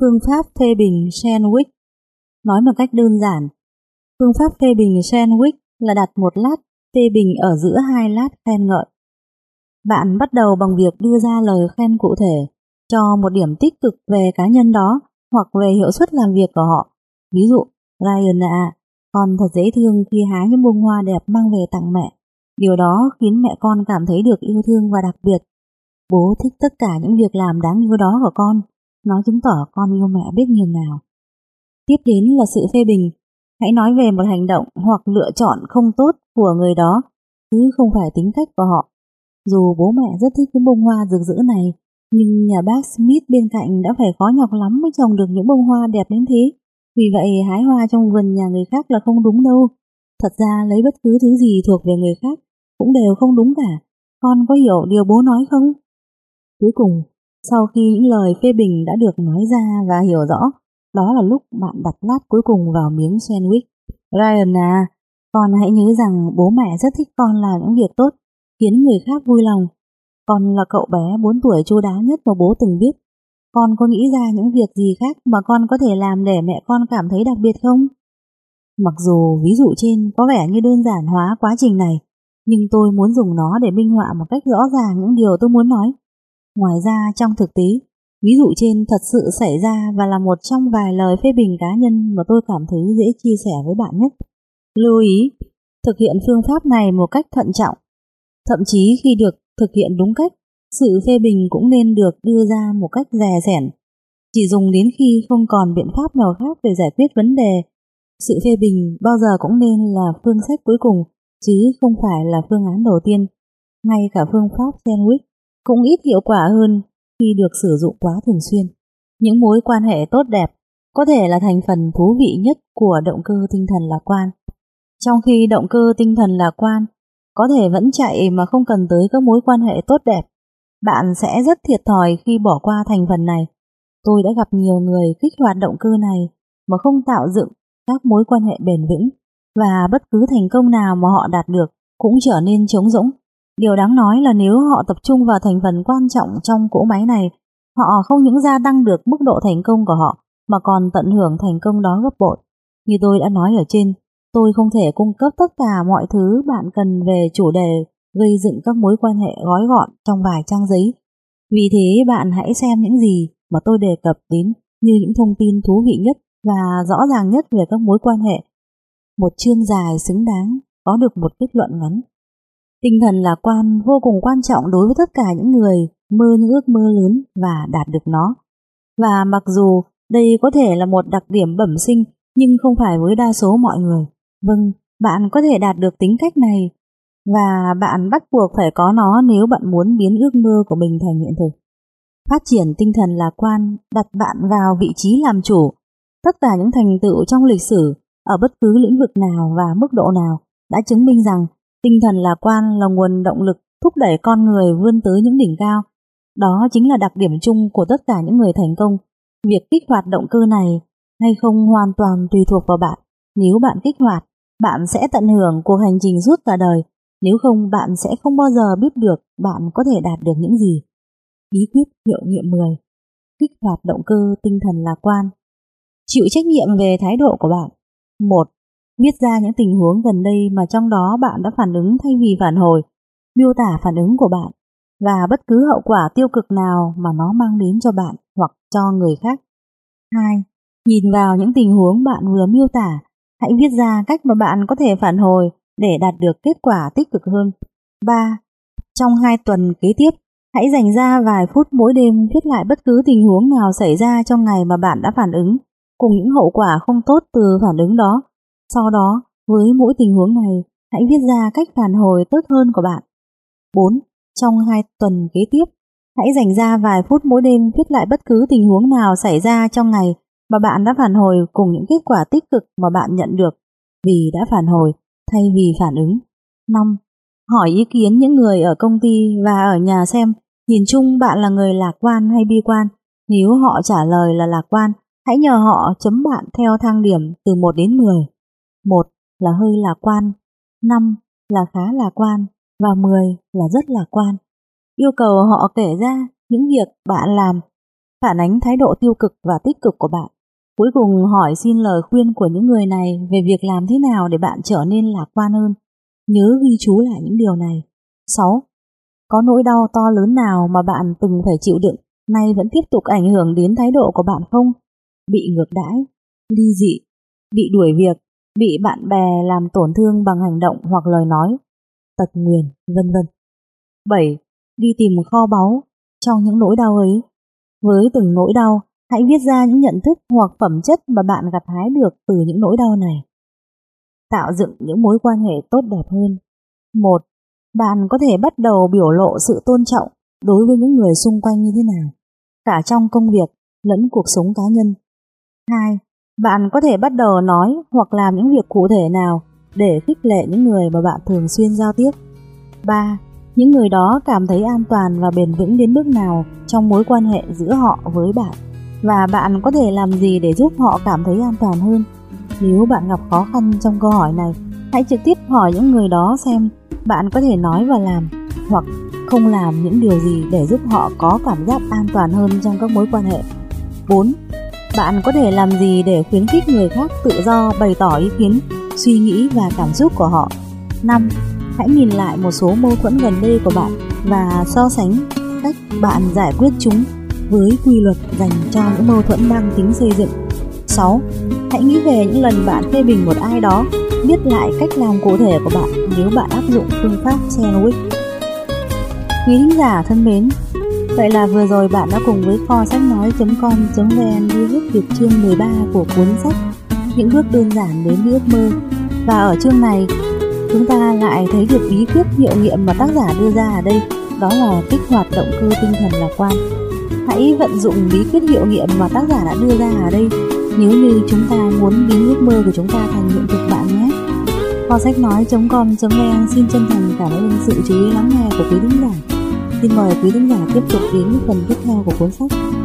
Phương pháp phê bình sandwich Nói một cách đơn giản, phương pháp phê bình sandwich là đặt một lát phê bình ở giữa hai lát khen ngợi. Bạn bắt đầu bằng việc đưa ra lời khen cụ thể cho một điểm tích cực về cá nhân đó hoặc về hiệu suất làm việc của họ. Ví dụ, Ryan ạ, con thật dễ thương khi hái những bông hoa đẹp mang về tặng mẹ. Điều đó khiến mẹ con cảm thấy được yêu thương và đặc biệt. Bố thích tất cả những việc làm đáng yêu đó của con. Nó chứng tỏ con yêu mẹ biết nhiều nào. Tiếp đến là sự phê bình. Hãy nói về một hành động hoặc lựa chọn không tốt của người đó, chứ không phải tính cách của họ. Dù bố mẹ rất thích những bông hoa rực rỡ này, nhưng nhà bác Smith bên cạnh đã phải khó nhọc lắm mới trồng được những bông hoa đẹp đến thế. Vì vậy hái hoa trong vườn nhà người khác là không đúng đâu. Thật ra lấy bất cứ thứ gì thuộc về người khác cũng đều không đúng cả. Con có hiểu điều bố nói không? Cuối cùng, sau khi những lời phê bình đã được nói ra và hiểu rõ, đó là lúc bạn đặt lát cuối cùng vào miếng sandwich. Ryan à, Con hãy nhớ rằng bố mẹ rất thích con làm những việc tốt, khiến người khác vui lòng. Con là cậu bé 4 tuổi chu đáo nhất mà bố từng biết. Con có nghĩ ra những việc gì khác mà con có thể làm để mẹ con cảm thấy đặc biệt không? Mặc dù ví dụ trên có vẻ như đơn giản hóa quá trình này, nhưng tôi muốn dùng nó để minh họa một cách rõ ràng những điều tôi muốn nói. Ngoài ra trong thực tế, ví dụ trên thật sự xảy ra và là một trong vài lời phê bình cá nhân mà tôi cảm thấy dễ chia sẻ với bạn nhất. Lưu ý, thực hiện phương pháp này một cách thận trọng. Thậm chí khi được thực hiện đúng cách, sự phê bình cũng nên được đưa ra một cách dè dẻn. Chỉ dùng đến khi không còn biện pháp nào khác để giải quyết vấn đề. Sự phê bình bao giờ cũng nên là phương sách cuối cùng, chứ không phải là phương án đầu tiên. Ngay cả phương pháp sandwich cũng ít hiệu quả hơn khi được sử dụng quá thường xuyên. Những mối quan hệ tốt đẹp có thể là thành phần thú vị nhất của động cơ tinh thần lạc quan. Trong khi động cơ tinh thần lạc quan có thể vẫn chạy mà không cần tới các mối quan hệ tốt đẹp, bạn sẽ rất thiệt thòi khi bỏ qua thành phần này. Tôi đã gặp nhiều người kích hoạt động cơ này mà không tạo dựng các mối quan hệ bền vững và bất cứ thành công nào mà họ đạt được cũng trở nên trống rỗng. Điều đáng nói là nếu họ tập trung vào thành phần quan trọng trong cỗ máy này, họ không những gia tăng được mức độ thành công của họ mà còn tận hưởng thành công đó gấp bội. Như tôi đã nói ở trên, tôi không thể cung cấp tất cả mọi thứ bạn cần về chủ đề gây dựng các mối quan hệ gói gọn trong vài trang giấy. Vì thế bạn hãy xem những gì mà tôi đề cập đến như những thông tin thú vị nhất và rõ ràng nhất về các mối quan hệ. Một chương dài xứng đáng có được một kết luận ngắn. Tinh thần lạc quan vô cùng quan trọng đối với tất cả những người mơ những ước mơ lớn và đạt được nó. Và mặc dù đây có thể là một đặc điểm bẩm sinh nhưng không phải với đa số mọi người. Vâng, bạn có thể đạt được tính cách này và bạn bắt buộc phải có nó nếu bạn muốn biến ước mơ của mình thành hiện thực. Phát triển tinh thần lạc quan đặt bạn vào vị trí làm chủ. Tất cả những thành tựu trong lịch sử ở bất cứ lĩnh vực nào và mức độ nào đã chứng minh rằng tinh thần lạc quan là nguồn động lực thúc đẩy con người vươn tới những đỉnh cao. Đó chính là đặc điểm chung của tất cả những người thành công. Việc kích hoạt động cơ này hay không hoàn toàn tùy thuộc vào bạn. Nếu bạn kích hoạt, bạn sẽ tận hưởng cuộc hành trình suốt cả đời. Nếu không, bạn sẽ không bao giờ biết được bạn có thể đạt được những gì. Bí quyết hiệu nghiệm 10 Kích hoạt động cơ tinh thần lạc quan Chịu trách nhiệm về thái độ của bạn 1. Viết ra những tình huống gần đây mà trong đó bạn đã phản ứng thay vì phản hồi, miêu tả phản ứng của bạn và bất cứ hậu quả tiêu cực nào mà nó mang đến cho bạn hoặc cho người khác. 2. Nhìn vào những tình huống bạn vừa miêu tả, hãy viết ra cách mà bạn có thể phản hồi để đạt được kết quả tích cực hơn. 3. Trong 2 tuần kế tiếp, hãy dành ra vài phút mỗi đêm viết lại bất cứ tình huống nào xảy ra trong ngày mà bạn đã phản ứng, cùng những hậu quả không tốt từ phản ứng đó. Sau đó, với mỗi tình huống này, hãy viết ra cách phản hồi tốt hơn của bạn. 4. Trong 2 tuần kế tiếp, hãy dành ra vài phút mỗi đêm viết lại bất cứ tình huống nào xảy ra trong ngày mà bạn đã phản hồi cùng những kết quả tích cực mà bạn nhận được vì đã phản hồi thay vì phản ứng. 5. Hỏi ý kiến những người ở công ty và ở nhà xem nhìn chung bạn là người lạc quan hay bi quan. Nếu họ trả lời là lạc quan, hãy nhờ họ chấm bạn theo thang điểm từ 1 đến 10. 1 là hơi lạc quan, 5 là khá lạc quan và 10 là rất lạc quan. Yêu cầu họ kể ra những việc bạn làm, phản ánh thái độ tiêu cực và tích cực của bạn. Cuối cùng hỏi xin lời khuyên của những người này về việc làm thế nào để bạn trở nên lạc quan hơn. Nhớ ghi chú lại những điều này. 6. Có nỗi đau to lớn nào mà bạn từng phải chịu đựng, nay vẫn tiếp tục ảnh hưởng đến thái độ của bạn không? Bị ngược đãi, ly dị, bị đuổi việc, bị bạn bè làm tổn thương bằng hành động hoặc lời nói, tật nguyền, vân vân. 7. Đi tìm kho báu trong những nỗi đau ấy. Với từng nỗi đau, hãy viết ra những nhận thức hoặc phẩm chất mà bạn gặt hái được từ những nỗi đau này. Tạo dựng những mối quan hệ tốt đẹp hơn. 1. Bạn có thể bắt đầu biểu lộ sự tôn trọng đối với những người xung quanh như thế nào, cả trong công việc lẫn cuộc sống cá nhân. 2. Bạn có thể bắt đầu nói hoặc làm những việc cụ thể nào để khích lệ những người mà bạn thường xuyên giao tiếp. 3. Những người đó cảm thấy an toàn và bền vững đến mức nào trong mối quan hệ giữa họ với bạn và bạn có thể làm gì để giúp họ cảm thấy an toàn hơn. Nếu bạn gặp khó khăn trong câu hỏi này, Hãy trực tiếp hỏi những người đó xem bạn có thể nói và làm hoặc không làm những điều gì để giúp họ có cảm giác an toàn hơn trong các mối quan hệ. 4. Bạn có thể làm gì để khuyến khích người khác tự do bày tỏ ý kiến, suy nghĩ và cảm xúc của họ? 5. Hãy nhìn lại một số mâu thuẫn gần đây của bạn và so sánh cách bạn giải quyết chúng với quy luật dành cho những mâu thuẫn mang tính xây dựng. 6. Hãy nghĩ về những lần bạn phê bình một ai đó, viết lại cách làm cụ thể của bạn nếu bạn áp dụng phương pháp Sandwich. Quý thính giả thân mến, vậy là vừa rồi bạn đã cùng với kho sách nói.com.vn đi hết việc chương 13 của cuốn sách Những bước đơn giản đến ước mơ. Và ở chương này, chúng ta lại thấy được bí quyết hiệu nghiệm mà tác giả đưa ra ở đây, đó là kích hoạt động cơ tinh thần lạc quan. Hãy vận dụng bí quyết hiệu nghiệm mà tác giả đã đưa ra ở đây nếu như chúng ta muốn biến ước mơ của chúng ta thành hiện thực bạn nhé. Kho sách nói.com.vn xin chân thành cảm ơn sự chú ý lắng nghe của quý thính giả. Xin mời quý khán giả tiếp tục đến phần tiếp theo của cuốn sách.